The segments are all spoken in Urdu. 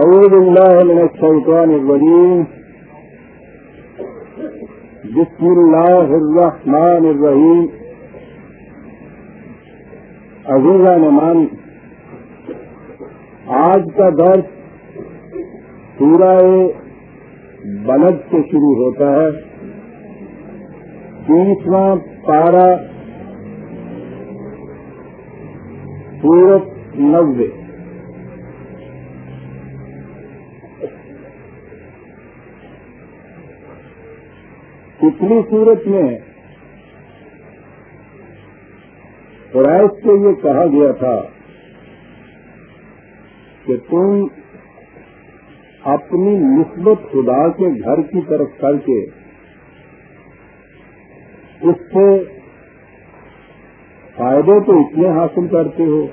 أعوذ بالله من الشيطان الرجيم. بسم الله الرحمن الرحيم. عزیزہ نمان آج کا درس سورہ بلد سے شروع ہوتا ہے۔ تیسواں پارہ سورت نوے۔ پچھلی صورت میں قریش سے یہ کہا گیا تھا کہ تم اپنی نسبت خدا کے گھر کی طرف کر کے اس سے فائدے تو اتنے حاصل کرتے ہو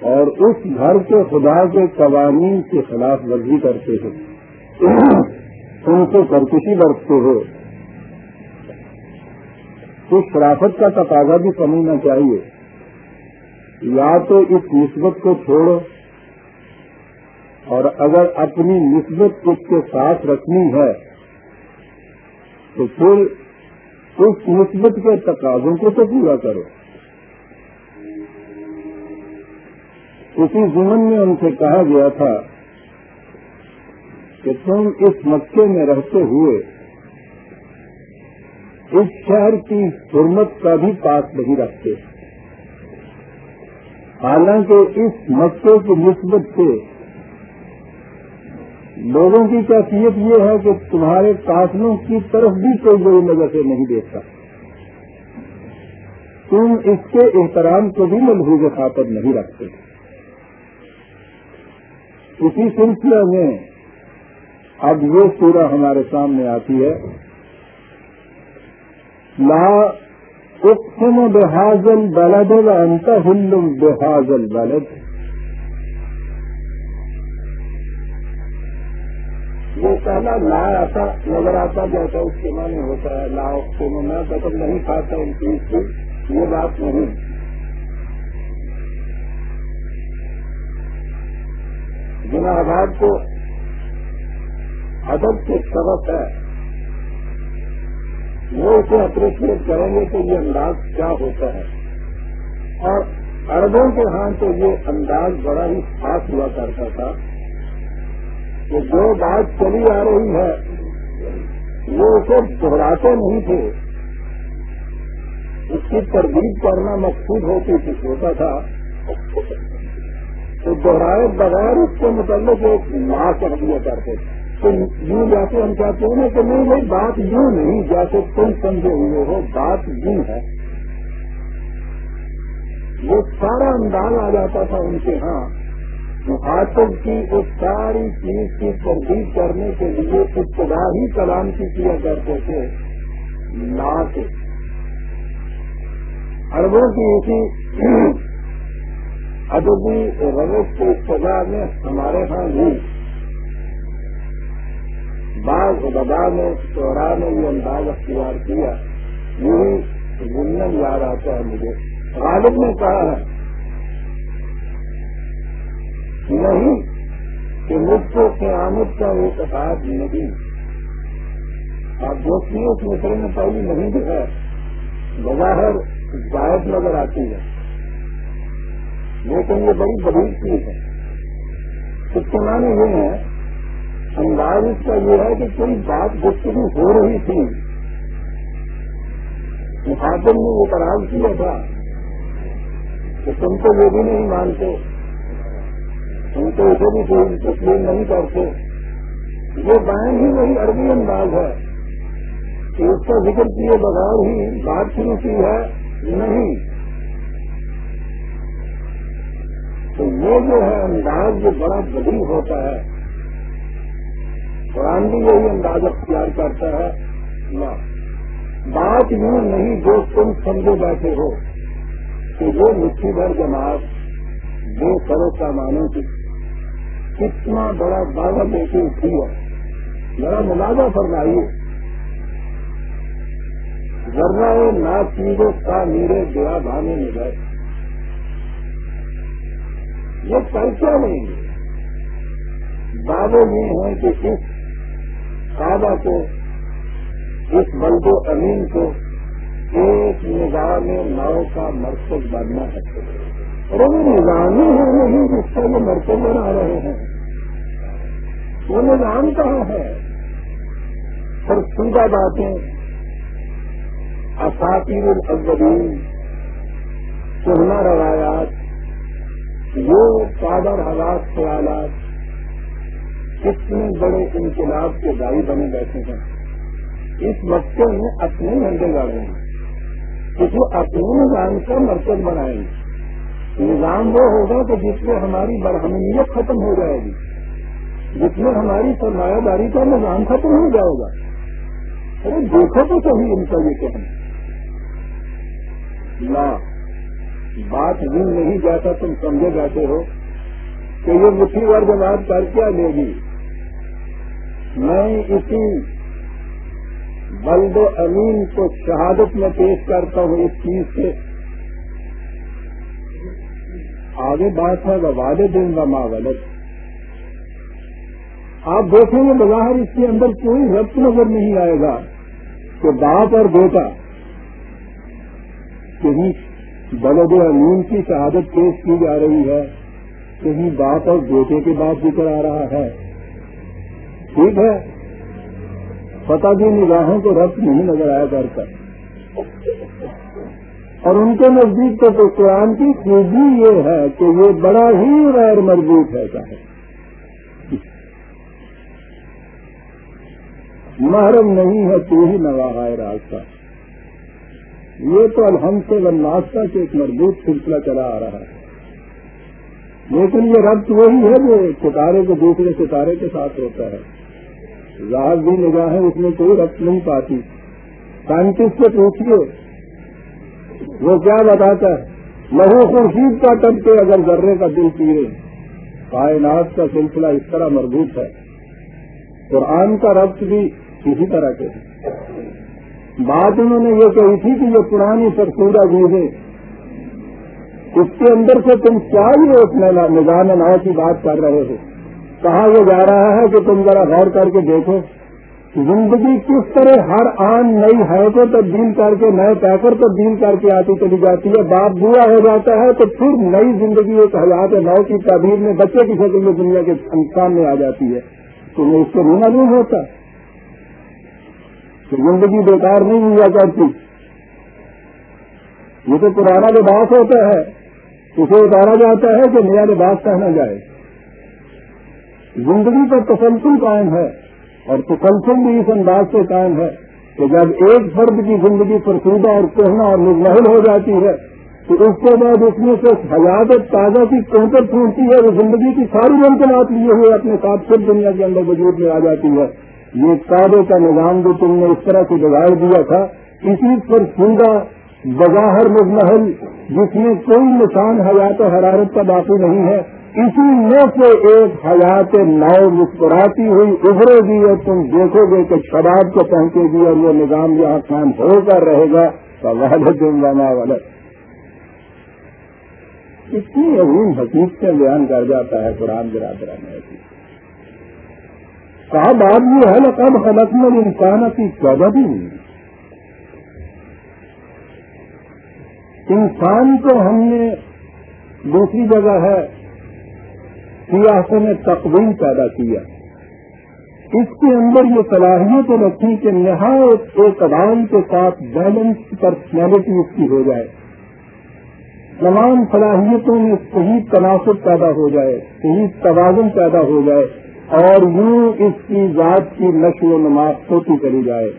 اور اس گھر کے خدا کے قوانین کے خلاف ورزی کرتے ہو۔ ان سے کرکشی برتتے ہو۔ تو شرافت کا تقاضا بھی سمجھنا چاہیے۔ یا تو اس نسبت کو چھوڑو، اور اگر اپنی نسبت اس کے ساتھ رکھنی ہے، تو پھر اس نسبت کے تقاضوں کو تو پورا کرو۔ اسی ضمن میں ان سے کہا گیا تھا کہ تم اس مکے میں رہتے ہوئے اس شہر کی حرمت کا بھی پاس نہیں رکھتے۔ حالانکہ اس مکے کی نسبت سے لوگوں کی کیفیت یہ ہے کہ تمہارے قاتلوں کی طرف بھی کوئی بڑی نظر سے نہیں دیکھتا۔ تم اس کے احترام کو بھی ملحوظ خاطر نہیں رکھتے۔ اسی سلسلے میں اب یہ سورہ ہمارے سامنے آتی ہے۔ لا اقسم بحاظل بلد انت ہلم بحاظل بلد یہ پہلا لا آتا، نظر آتا جیسا اس کے معنی ہوتا ہے۔ لا اقسم، میں قدم نہیں کھاتا ان چیز کی، یہ بات نہیں۔ جنا آباد کو ادب کے سبق ہے۔ وہ اسے اپریشیٹ کریں گے کہ یہ انداز کیا ہوتا ہے۔ اور اربوں کے ہاں تو یہ انداز بڑا ہی خاص ہوا کرتا تھا کہ جو بات چلی آ رہی ہے، وہ اسے دہراتے نہیں تھے۔ اس کی تربیت کرنا مقصود ہوتی تھی، ہوتا تھا تو دوہرائے بغیر اس کے متعلق ایک ماں کر دیا کرتے تھے۔ تو یوں جیسے ہم چاہتے ہیں نا کہ نہیں بھائی بات یوں نہیں، جیسے تم سمجھے ہوئے ہو، بات یوں ہے۔ وہ سارا انداز آ جاتا تھا ان کے ہاں۔ مخاطب کی اس ساری چیز کی تردید کرنے کے لیے ابتدا ہی کلام کی کیا کرتے تھے۔ نا کے۔ اربوں کی اسی ادبی روش کی ابتدا میں ہمارے ہاں بھی بعض بدا نے چورا نے یہ انداز اختیار کیا۔ یہی ضمن یاد آتا ہے مجھے۔ غالب نے کہا ہے، نہیں، کہ مجھ کو قیامت کا اعتقاد نہیں۔ آپ دوستی اس مصرے میں پہلی نہیں جو ہے بظاہر زائد نظر آتی ہے۔ لیکن یہ بڑی بڑی چیز ہے۔ اس کے معنی یہ ہے انداز اس کا یہ ہے کہ کوئی بات گفتگو ہو رہی تھی۔ مخاطب نے وہ قرار کیا تھا کہ تم تو یہ بھی نہیں مانتے۔ تم تو اسے بھی کوئی تسلیم نہیں کرتے۔ یہ بائن ہی وہی عربی انداز ہے کہ اس کا ذکر کیے بغیر ہی بات شروع کی ہے۔ نہیں۔ تو یہ جو ہے انداز جو بڑا بدی ہوتا ہے۔ قرآن بھی یہی انداز اختیار کرتا ہے نہ بات یوں نہیں جو تم سمجھے بیٹھے ہو کہ وہ مٹھی بھر جماعت دو سرو سامانوں کی۔ کتنا بڑا دعوی لے کے اٹھی ہے۔ بڑا ملازہ فرمائیے۔ ذرا نہ چیزوں کا میرے گیا بھانے میں گئے یہ کیا نہیں گے دعوے یہ ہیں کہ اس کعبہ کو، اس بلد و امین کو ایک نظام ناؤ کا مرکز بننا ہے اور وہ نظام ہی ہے نہیں جس کا وہ مرکز بنا رہے ہیں۔ وہ نظام کہاں ہے؟ اور سیدھا باتیں۔ اساتیر الاولین سہنا روایات یہ قادر حالات خیالات کتنے بڑے انقلاب کے دائی بنے بیٹھے ہیں۔ اس وقت میں اپنے گھنٹے گاڑے ہیں کہ وہ اپنے نظام کا مرکز بنائیں گے۔ نظام وہ ہوگا کہ جس میں ہماری برہمیت ختم ہو جائے گی۔ جس میں ہماری سرمایہ داری کا نظام ختم ہو جائے گا۔ ارے دیکھو تو صحیح ان کا یہ کہنا۔ بات دن نہیں جاتا تم سمجھے جاتے ہو کہ یہ مٹھی ور جماعت کر کیا لے گی؟ میں اسی بلد و امین کو شہادت میں پیش کرتا ہوں اس چیز سے۔ آگے بات ہے، وہ وعدے دن و ماولت آپ دیکھیں گے بظاہر اس کے اندر کوئی ربط نظر نہیں آئے گا کہ باپ اور بیٹا کہیں بلد و امین کی شہادت پیش کی جا رہی ہے، کہیں باپ اور بیٹے کے بعد ذکر آ رہا ہے۔ ٹھیک ہے۔ پتا بھی نگاہوں کو ربط نہیں نظر آیا کرتا اور ان کے نزدیک تو قرآن کی خوبی یہ ہے کہ یہ بڑا ہی غیر مضبوط ہے چاہے محرم نہیں ہے، تو ہی نواح ہے راستہ۔ یہ تو الحمد سے وناستا سے ایک مضبوط سلسلہ چلا آ رہا ہے۔ لیکن یہ ربط وہی ہے جو ستارے کو، دوسرے ستارے کے ساتھ ہوتا ہے۔ ظاہر بھی نگاہیں اس میں کوئی ربط نہیں پاتی۔ سائنٹسٹ سے پوچھیے وہ کیا بتاتا ہے؟ لہو خورشید کا ٹب کے اگر ذرے کا دل پیے کائنات کا سلسلہ اس طرح مربوط ہے۔ قرآن کا ربط بھی اسی طرح کے بات انہوں نے یہ کہی تھی کہ یہ پرانی فرسودہ چیزیں، اس کے اندر سے تم کیا ہی اس نظام نو کی بات کر رہے ہو۔ کہا یہ جا رہا ہے کہ تم ذرا غور کر کے دیکھو، زندگی کس طرح ہر آن نئی ہے کو تبدیل کر کے، نئے پیکر تبدیل کر کے آتی چلی جاتی ہے۔ باپ بوا ہو جاتا ہے تو پھر نئی زندگی ایک حیات نو کی تعبیر میں بچے کی شکل میں دنیا کے سامنے آ جاتی ہے۔ تمہیں اس کو رونا نہیں ہوتا۔ کہ زندگی بیکار نہیں ہوا کرتی۔ یہ تو پرانا لباس ہوتا ہے۔ اسے اتارا جاتا ہے کہ نیا لباس پہنا جائے۔ زندگی کا تسلسل قائم ہے اور تسلسل بھی اس انداز سے قائم ہے کہ جب ایک فرد کی زندگی فرسودہ اور کوہنا اور مزمحل ہو جاتی ہے، تو اس کے بعد اس میں سے حیات تازہ کی کوکر پھوٹتی ہے، وہ زندگی کی ساری ممکنات لیے ہوئے اپنے ساتھ خود دنیا کے اندر وجود میں آ جاتی ہے۔ یہ کعبے کا نظام جو تم نے اس طرح سے بگاڑ دیا تھا، اسی پر سنگا بظاہر مزمحل جس میں کوئی نشان حیات حرارت کا باقی نہیں ہے۔ اسی میں سے ایک حیات نو مسکراتی ہوئی، ابھرے گی اور تم دیکھو گے کہ شراب کو پہنچے گی اور وہ نظام یہاں کام ہو کر رہے گا۔ تو دوں والا اتنی عظیم حقیقتیں بیان کر جاتا ہے قرآن برادرہ میں۔ کہا بات یہ ہے نا کب حلق میں انسان کی قدر انسان کو ہم نے دوسری جگہ ہے سیاست میں تقویم پیدا کیا۔ اس کے اندر یہ صلاحیت رکھی کہ نہایت ایک عوام کے ساتھ بیلنس پرسنالٹی اس کی ہو جائے۔ تمام صلاحیتوں میں صحیح تناسب پیدا ہو جائے، صحیح توازن پیدا ہو جائے اور یوں اس کی ذات کی نشو و نماز ہوتی چلی جائے۔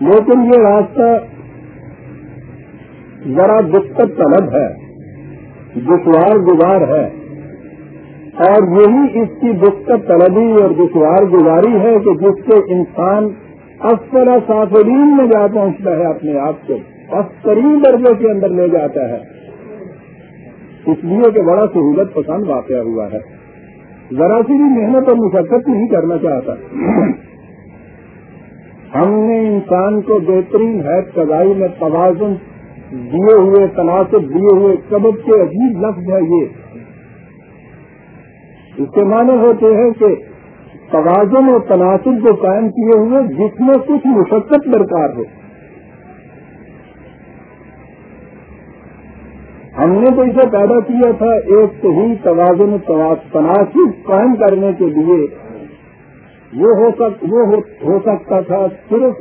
لیکن یہ راستہ ذرا دقت طلب ہے۔ دشوار گزار ہے اور یہی اس کی دقت طلبی اور دشوار گزاری ہے کہ جس سے انسان اکثر سافرین میں جا پہنچتا ہے اپنے آپ کو اکثرین درجے کے اندر لے جاتا ہے۔ اس لیے کہ بڑا سہولت پسند واقع ہوا ہے۔ ذرا سی بھی محنت اور مشقت نہیں کرنا چاہتا۔ ہم نے انسان کو بہترین ہے سزائی میں توازن دیے ہوئے تناسب دیے ہوئے سبب کے عجیب لفظ ہے یہ۔ اس کے معنی ہوتے ہیں کہ توازن اور تناسب کو قائم کیے ہوئے جس میں کچھ مشقت درکار ہو ہم نے تو اسے پیدا کیا تھا ایک صحیح توازن تناسب قائم کرنے کے لیے۔ وہ ہو سک وہ ہو سکتا تھا صرف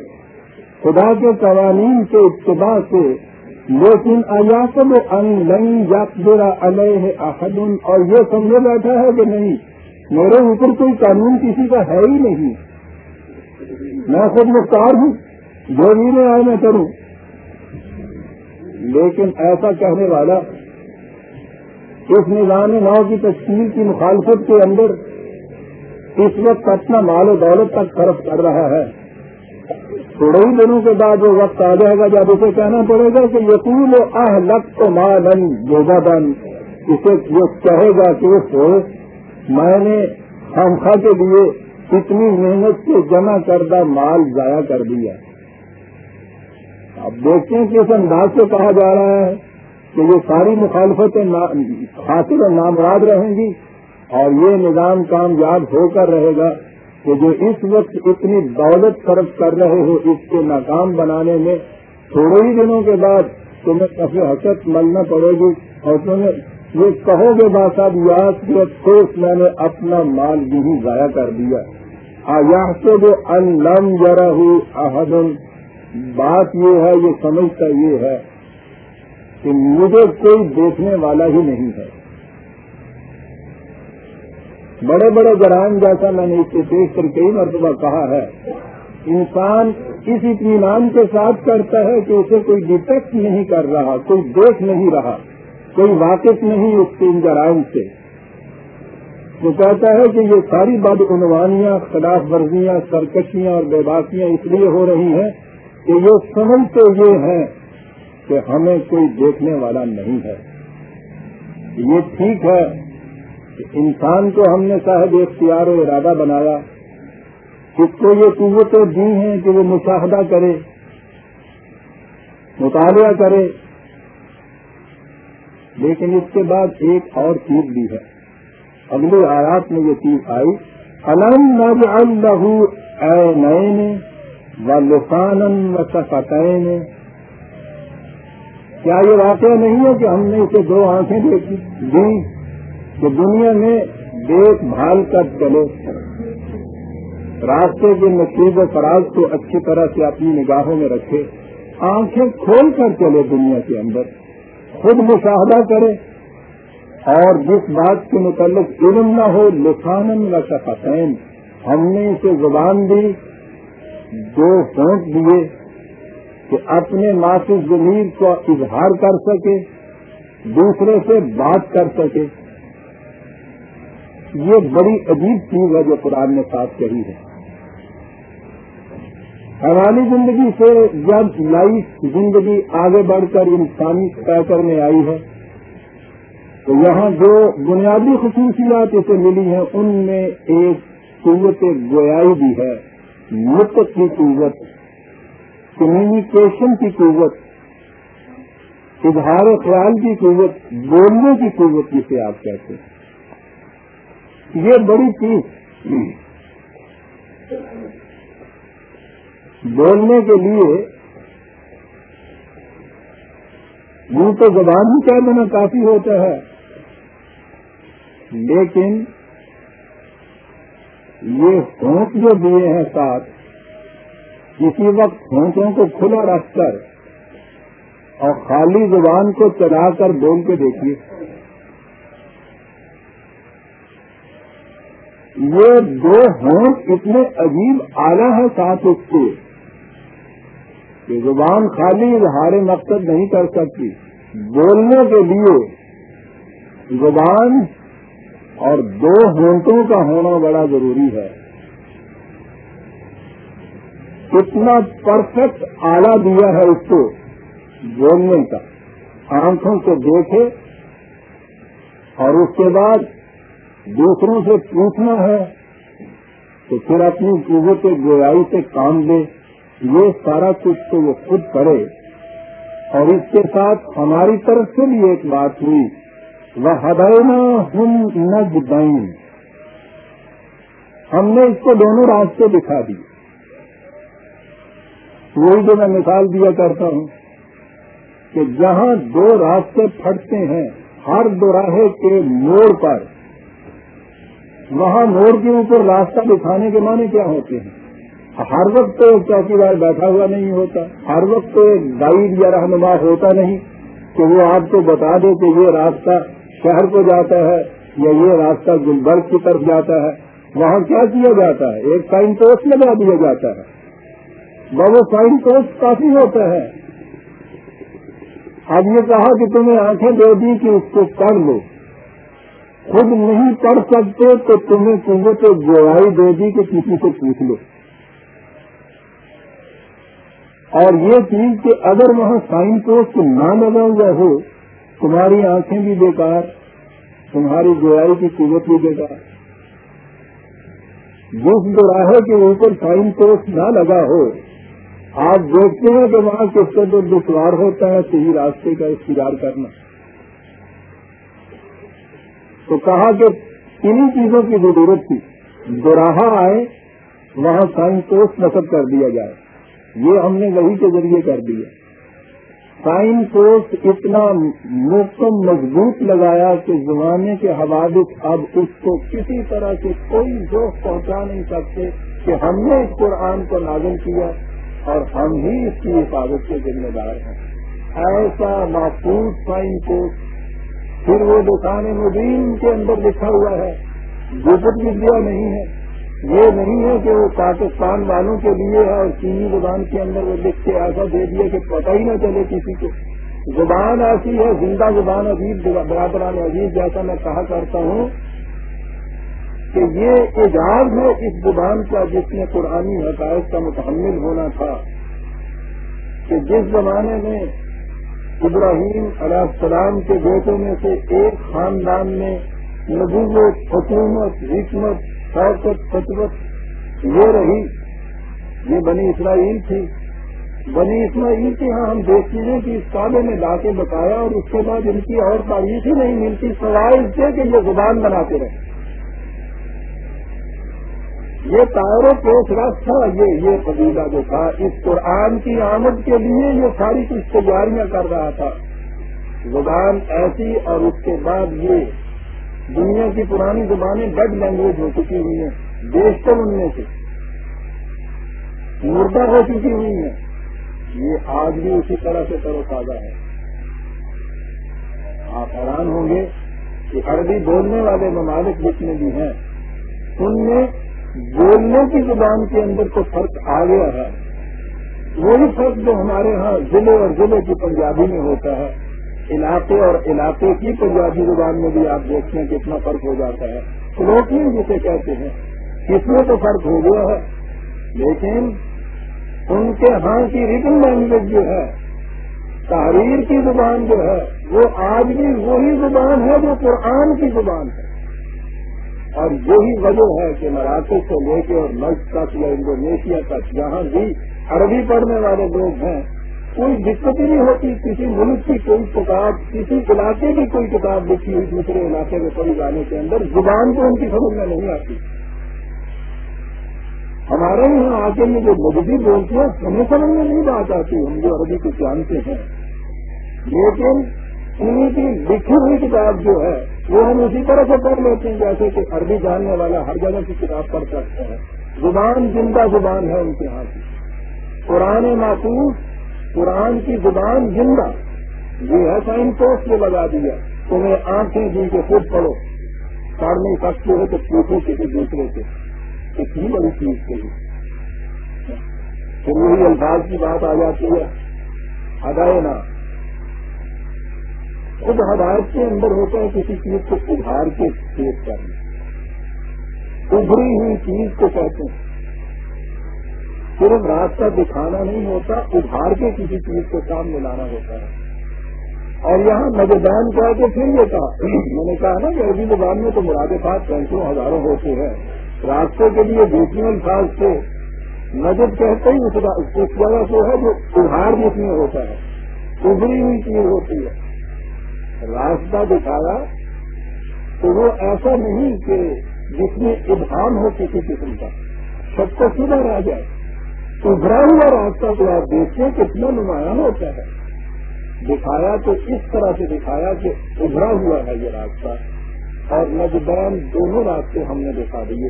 خدا کے قوانین کے ابتدا سے۔ لیکن ایاسب ان لنگ یا علیہ احدن اور یہ سمجھے بیٹھا ہے کہ نہیں، میرے اوپر کوئی قانون کسی کا ہے ہی نہیں۔ میں خود مختار ہوں، جو بھی میں آئے میں کروں۔ لیکن ایسا کہنے والا اس نظام نو کی تشکیل کی مخالفت کے اندر اس وقت اپنا مال و دولت تک خرچ کر رہا ہے۔ تھوڑے ہی دنوں کے بعد وہ وقت آ جائے گا جب اسے کہنا پڑے گا کہ یقین و اہ لک تو مالن جوگا دن اسے یہ کہے گا کہ میں نے خامخواہ کے لیے اتنی محنت سے جمع کردہ مال ضائع کر دیا۔ اب دیکھتے ہیں کہ اس انداز سے کہا جا رہا ہے کہ یہ ساری مخالفتیں حاصل اور نامراد رہیں گی اور یہ نظام کامیاب ہو کر رہے گا۔ کہ جو اس وقت اتنی دولت خرچ کر رہے ہو اس کو ناکام بنانے میں، تھوڑے ہی دنوں کے بعد تمہیں کافی حقت ملنا پڑے گی اور تمہیں یہ کہو گے بات صاحب یاد کہ افسوس میں نے اپنا مال بھی ضائع کر دیا۔ آیا سے جو ان لم ذرا ہوں بات یہ ہے، یہ سمجھتا یہ ہے کہ مجھے کوئی دیکھنے والا ہی نہیں ہے۔ بڑے بڑے جرائم جیسا میں نے اس سے دیکھ کر کئی مرتبہ کہا ہے، انسان اس اطمینان کے ساتھ کرتا ہے کہ اسے کوئی ڈیٹیکٹ نہیں کر رہا، کوئی دیکھ نہیں رہا، کوئی واقف نہیں اس کے ان جرائم سے۔ وہ کہتا ہے کہ یہ ساری بدعنوانیاں خلاف ورزیاں، سرکشیاں اور بے باقیاں اس لیے ہو رہی ہیں کہ یہ سمجھ تو یہ ہے کہ ہمیں کوئی دیکھنے والا نہیں ہے۔ یہ ٹھیک ہے کہ انسان کو ہم نے صاحب اختیار و ارادہ بنایا اس کو یہ قوتیں دی ہیں کہ وہ مشاہدہ کرے، مطالعہ کرے، لیکن اس کے بعد ایک اور چیز بھی ہے۔ اگلے آیات میں یہ چیز آئی، الم اللہ اے نئے و لسان و شفتین کیا یہ واقعہ نہیں ہے کہ ہم نے اسے دو آنکھیں دیکھی، دی کہ دنیا میں دیکھ بھال کر چلے راستے کے نصیب و فراز کو اچھی طرح سے اپنی نگاہوں میں رکھے۔ آنکھیں کھول کر چلے دنیا کے اندر۔ خود مشاہدہ کرے۔ اور جس بات کے متعلق علم نہ ہو لسان و شفتین۔ ہم نے اسے زبان دی، دو سونچ دیے کہ اپنے معافی ضمیر کو اظہار کر سکے، دوسرے سے بات کر سکے۔ یہ بڑی عجیب چیز ہے جو قرآن نے ساتھ کہی ہے۔ حیرانی زندگی سے جب لائف زندگی آگے بڑھ کر انسانی پیکر میں آئی ہے، تو یہاں جو بنیادی خصوصیات اسے ملی ہیں، ان میں ایک قوت گویائی بھی ہے، نطق کی قوت کمیونیکیشن کی قوت، اظہار خیال کی قوت بولنے کی قوت جسے آپ کہتے ہیں۔ یہ بڑی چیز بولنے کے لیے یوں تو زبان ہی کہہ دینا کافی ہوتا ہے، لیکن یہ ہونٹ جو دیے ہیں ساتھ، کسی وقت ہونٹوں کو کھلا رکھ کر اور خالی زبان کو چلا کر بول کے دیکھیے۔ یہ دو ہونٹ اتنے عجیب آلہ ہے ساتھ اس کے کہ زبان خالی اظہار مقصد نہیں کر سکتی۔ بولنے کے لیے زبان اور دو ہونٹوں کا ہونا بڑا ضروری ہے۔ کتنا پرفیکٹ آلہ دیا ہے اس کو بولنے کا۔ آنکھوں کو دیکھے اور اس کے بعد دوسروں سے پوچھنا ہے تو پھر اپنی قوت گویائی سے کام دے یہ سارا کچھ تو وہ خود کرے۔ اور اس کے ساتھ ہماری طرف سے بھی ایک بات ہوئی وہ ہداینا ہم نجدین ہم نے اس کو دونوں راستے دکھا دیے۔ وہی جو میں مثال دیا کرتا ہوں کہ جہاں دو راستے پھٹتے ہیں، ہر دوراہے کے موڑ پر وہاں موڑ کے اوپر راستہ دکھانے کے معنی کیا ہوتے ہیں؟ ہر وقت تو ایک چوکیدار بیٹھا ہوا نہیں ہوتا، ہر وقت تو ایک گائیڈ یا رہنما ہوتا نہیں کہ وہ آپ کو بتا دے کہ یہ راستہ شہر کو جاتا ہے یا یہ راستہ گلبرگ کی طرف جاتا ہے۔ وہاں کیا کیا جاتا ہے؟ ایک سائن پوسٹ لگا دیا جاتا ہے۔ وہ سائن پوسٹ کافی ہوتا ہے۔ اب یہ کہا کہ تمہیں آنکھیں دے دی کہ اس کو پڑھ لو۔ خود نہیں پڑھ سکتے تو تمہیں تمہیں تو گواہی دے دی کہ کسی سے پوچھ لو۔ اور یہ چیز کہ اگر وہاں سائن پوسٹ نہ لگا ہوا ہو، تمہاری آنکھیں بھی بیکار، تمہاری گویائی کی قیمت بھی بیکار۔ جس دوراہے کے اوپر سائن پوسٹ نہ لگا ہو، آپ دیکھتے ہیں کہ وہاں کس قدر دشوار ہوتا ہے، صحیح راستے کا اختیار کرنا۔ تو کہا کہ انہیں چیزوں کی ضرورت تھی دوراہا آئے، وہاں سائن پوسٹ نصب کر دیا جائے۔ یہ ہم نے وہی کے ذریعے کر دیا سائن پوسٹ اتنا محکم مضبوط لگایا کہ زمانے کے حوادث اب اس کو کسی طرح سے کوئی جوش پہنچا نہیں سکتے کہ ہم نے اس قرآن کو نازل کیا اور ہم ہی اس کی حفاظت کے ذمہ دار ہیں۔ ایسا محفوظ سائن پوسٹ پھر وہ دکان مبین کے اندر لکھا ہوا ہے۔ گزر بھی دیا نہیں ہے۔ یہ نہیں ہے کہ وہ پاکستان والوں کے لیے ہے اور چینی زبان کے اندر وہ لکھ کے ایسا دے دیا کہ پتہ ہی نہ چلے کسی کو۔ زبان ایسی ہے، زندہ زبان عزیز برادران عزیز جیسا میں کہا کرتا ہوں کہ یہ اعجاز ہے اس زبان کا جس نے قرآنی حقائق کا متحمل ہونا تھا کہ جس زمانے میں ابراہیم علیہ السلام کے بیٹوں میں سے ایک خاندان میں نبوت، حکومت، حکمت شوقت خطبت یہ رہی۔ یہ بنی اسرائیل تھی۔ بنی اسرائیل کے ہاں ہم دیکھتے ہیں کہ اس کالے میں لا کے بتایا اور اس کے بعد ان کی اور تاریخ ہی نہیں ملتی، سوائے اس سے کہ یہ زبان بناتے رہے۔ یہ تاروں پوچھ رس تھا یہ یہ قبیلہ جو تھا، اس قرآن کی آمد کے لیے یہ ساری کچھ تیاریاں کر رہا تھا۔ زبان ایسی اور اس کے بعد یہ دنیا کی پرانی زبانیں ڈڈ لینگویج ہو چکی ہوئی ہیں، بیشتر ان میں سے۔ مردہ ہو چکی ہوئی ہیں۔ یہ آج بھی اسی طرح سے تر و تازہ ہے۔ آپ حیران ہوں گے کہ عربی بولنے والے ممالک جتنے بھی ہیں، ان میں بولنے کی زبان کے اندر تو فرق آ گیا ہے۔ وہی فرق جو ہمارے ہاں ضلع اور ضلع کی پنجابی میں ہوتا ہے۔ علاقے اور علاقے کی پنجابی زبان میں بھی آپ دیکھتے ہیں کتنا فرق ہو جاتا ہے۔ فلوٹنگ جسے کہتے ہیں، اس میں تو فرق ہو گیا ہے۔ لیکن ان کے ہاں کی ریٹن لینگویج جو ہے، تحریر کی زبان جو ہے، وہ آج بھی وہی زبان ہے جو قرآن کی زبان ہے۔ اور یہی وجہ ہے کہ مراکز سے لے کے اور ملک تک یا انڈونیشیا تک، جہاں بھی عربی پڑھنے والے لوگ ہیں، کوئی دقت ہی نہیں ہوتی، کسی ملک کی کوئی کتاب، کسی علاقے کی کوئی کتاب لکھی ہوئی دوسرے علاقے میں پڑھی جانے کے اندر، زبان تو ان کی سمجھ میں نہیں آتی۔ ہمارے یہاں آگے میں جو مدبی بولتے ہیں، ہمیں سمجھ میں نہیں بات آتی، ہم جو عربی کو جانتے ہیں۔ لیکن انہیں کی لکھی ہوئی کتاب جو ہے وہ ہم اسی طرح سے پڑھ لیتے ہیں جیسے کہ عربی جاننے والا ہر جگہ کی کتاب پڑھ سکتا ہے۔ زبان زندہ زبان ہے ان کے یہاں کی۔ قرآن محفوظ قرآن کی زبان زندہ۔ یہ ہے سائن پوسٹ جو لگا دیا۔ تمہیں آنکھیں دی کے خود پڑھو۔ پڑھ نہیں سکتے ہو تو پوچھو کسی دوسرے سے۔ اتنی بڑی چیز کے لیے پھر وہی الفاظ کی بات آ جاتی ہے۔ ادائے نا خود ہدایت کے اندر ہوتا ہے کسی چیز کو ابھار کے پیش کرنا۔ ابری ہوئی چیز کو کہتے ہیں۔ صرف راستہ دکھانا نہیں ہوتا، ابھار کے کسی چیز کو سامنے لانا ہوتا ہے۔ اور یہاں مجدان کہہ کے پھر یہ کہا، میں نے کہا نا کہ عربی زبان میں تو مراد پاس پینسوں ہزاروں ہوتے ہیں۔ راستے کے لیے دوسرے الفاظ سے نجد کہتے ہی اس جگہ کو ہے جو ابھار جس میں ہوتا ہے۔ ابری ہوئی چیز ہوتی ہے۔ راستہ دکھایا تو وہ ایسا نہیں کہ جس میں ابہام ہو کسی قسم کا۔ سب کو سدھر آ جائے۔ ابھرا ہوا راستہ تو آپ دیکھیں کتنا نمایاں ہوتا ہے۔ دکھایا تو اس طرح سے دکھایا کہ ابھرا ہوا ہے یہ راستہ۔ اور نجبان دونوں راستے ہم نے دکھا دیے۔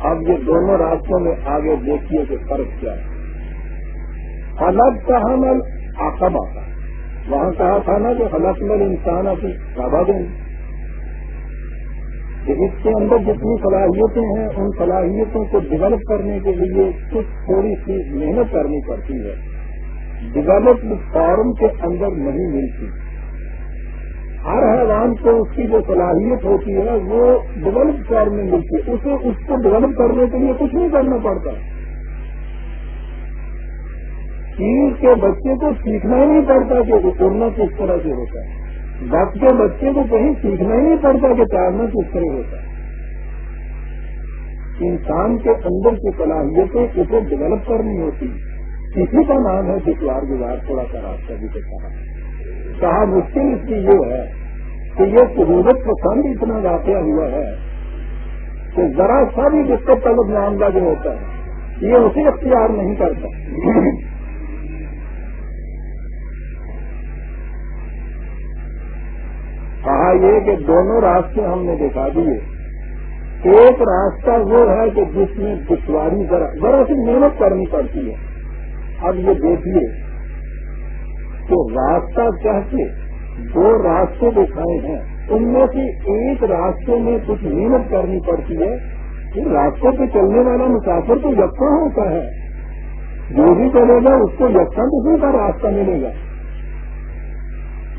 اب یہ دونوں راستوں میں آگے دیکھیے کہ فرق کیا ہے۔ الگ کا حمل آخب آتا وہاں کہا تھا نا کہ حلق مل انسان اپنی رابا دیں اس کے اندر جتنی صلاحیتیں ہیں، ان صلاحیتوں کو ڈیولپ کرنے کے لیے کچھ تھوڑی سی محنت کرنی پڑتی ہے۔ ڈیولپڈ فارم کے اندر نہیں ملتی۔ ہر حیوان کو اس کی جو صلاحیت ہوتی ہے، وہ ڈیولپ فارم میں ملتی۔ ہے اسے اس کو ڈیولپ کرنے کے لیے کچھ نہیں کرنا پڑتا۔ چیز کے بچے کو سیکھنا ہی نہیں پڑتا کہ اڑنا کس طرح سے ہوتا ہے۔ وقت کے بچے کو کہیں سیکھنا ہی نہیں پڑتا کہ تیرنا کس طرح ہوتا ہے۔ انسان کے اندر کی صلاحیتیں اسے ڈیولپ کرنی ہوتی کسی کا نام ہے دکھوار گزار، تھوڑا سا راستہ بھی کہا کہا مشکل اس کی یہ ہے کہ یہ قبوت پسند اتنا واقعہ ہوا ہے کہ ذرا سا بھی جس کو طلب معاملہ جو ہوتا ہے۔ یہ اسے اختیار نہیں کرتا۔ کہا یہ کہ دونوں راستے ہم نے دکھا دیے۔ ایک راستہ وہ ہے کہ جس میں دشواری ذرا ذرا سی محنت کرنی پڑتی ہے۔ اب یہ دیکھیے تو راستہ کیا کے دو راستے دکھائے ہیں۔ ان میں سے ایک راستے میں کچھ محنت کرنی پڑتی ہے۔ کہ راستے پہ چلنے والا مسافر تو یکساں ہوتا ہے۔ جو بھی چلے گا، اس کو یکساں کسی کا راستہ ملے گا۔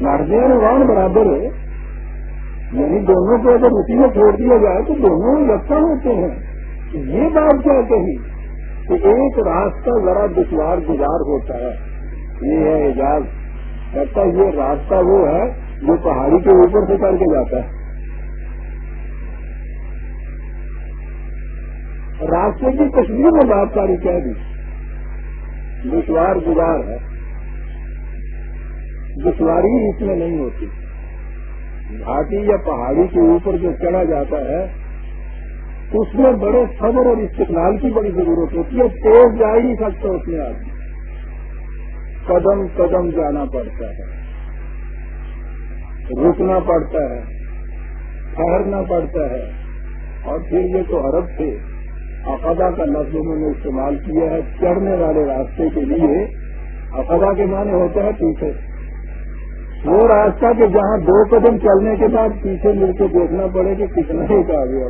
نارجیاں برابر ہے۔ یعنی دونوں کو اگر اسی میں چھوڑ دیا جائے تو دونوں یکساں اچھا ہوتے ہیں۔ یہ بات کیا کہی؟ کہ ایک راستہ ذرا دشوار گزار ہوتا ہے۔ یہ ہے اعجاز۔ کہتا یہ راستہ وہ ہے جو پہاڑی کے اوپر سے چل کے جاتا ہے۔ راستے کی تصویر میں بات ساری کہہ دی۔ دشوار گزار ہے۔ دشواری اس میں نہیں ہوتی۔ گھاٹی یا پہاڑی کے اوپر جو چڑھا جاتا ہے، اس میں بڑے صبر اور استقلال کی بڑی ضرورت ہوتی ہے، تیز جا ہی نہیں سکتا اس میں آدمی۔ قدم قدم جانا پڑتا ہے۔ رکنا پڑتا ہے۔ ٹھہرنا پڑتا ہے۔ اور پھر یہ تو عرب تھے عقدہ کا لفظ انہوں نے استعمال کیا ہے، چڑھنے والے راستے کے لیے۔ عقدہ کے معنی ہوتا ہے پیچھے۔ وہ راستہ کہ جہاں دو قدم چلنے کے بعد پیچھے مل کے دیکھنا پڑے کہ کتنا ہی کا گیا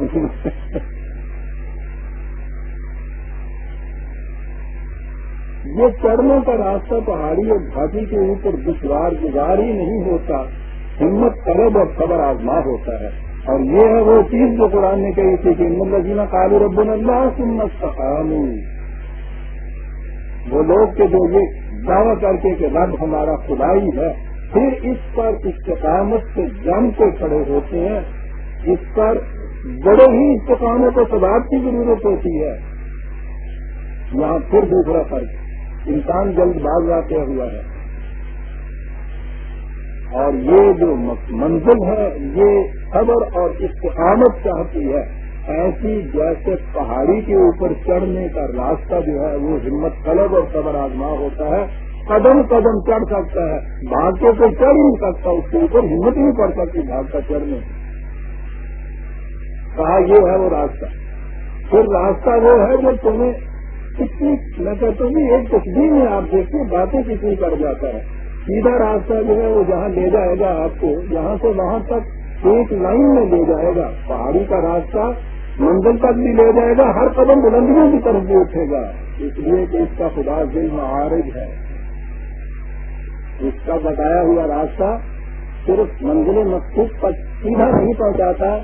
یہ چڑھنے کا راستہ پہاڑی اور گھاٹی کے اوپر دشوار گزار ہی نہیں ہوتا۔ ہمت طلب اور خبر آزما ہوتا ہے۔ اور یہ ہے وہ چیز جو قرآن نے کہی تھی کہ لذینا کالو رب اللہ سمت سکھانو وہ لوگ کے جو یہ دعوی کر کے کہ رب ہمارا خدائی ہے۔ پھر اس پر استقامت سے جم کے کھڑے ہوتے ہیں اس پر بڑے ہی استقامت و سباب کی ضرورت ہوتی ہے۔ یہاں پھر دوسرا فرق، انسان جلد باز واقع ہوا ہے۔ اور یہ جو منزل ہے، یہ خبر اور استقامت چاہتی ہے، ایسی جیسے پہاڑی کے اوپر چڑھنے کا راستہ جو ہے، وہ ہمت طلب اور صبر آزما ہوتا ہے۔ قدم قدم چڑھ سکتا ہے۔ بھاگ کے تو چڑھ نہیں سکتا، اس کے اوپر ہمت نہیں پڑ سکتی بھاگ کا چڑھنے کہا، یہ ہے وہ راستہ۔ پھر راستہ وہ ہے جو تمہیں کتنی میں کہتا ہوں ایک تصویر میں آپ دیکھتے باتیں کتنی کر جاتا ہے۔ سیدھا راستہ جو ہے وہ جہاں لے جائے گا آپ کو، یہاں سے وہاں تک ایک لائن میں لے جائے گا۔ پہاڑی کا راستہ منزل تک بھی لے جائے گا، ہر قدم بلندیوں کی طرف بھی اٹھے گا۔ اس لیے کہ اس کا خدا دل میں ہے۔ اس کا بتایا ہوا راستہ صرف منزل مقصود پر سیدھا نہیں پہنچاتا،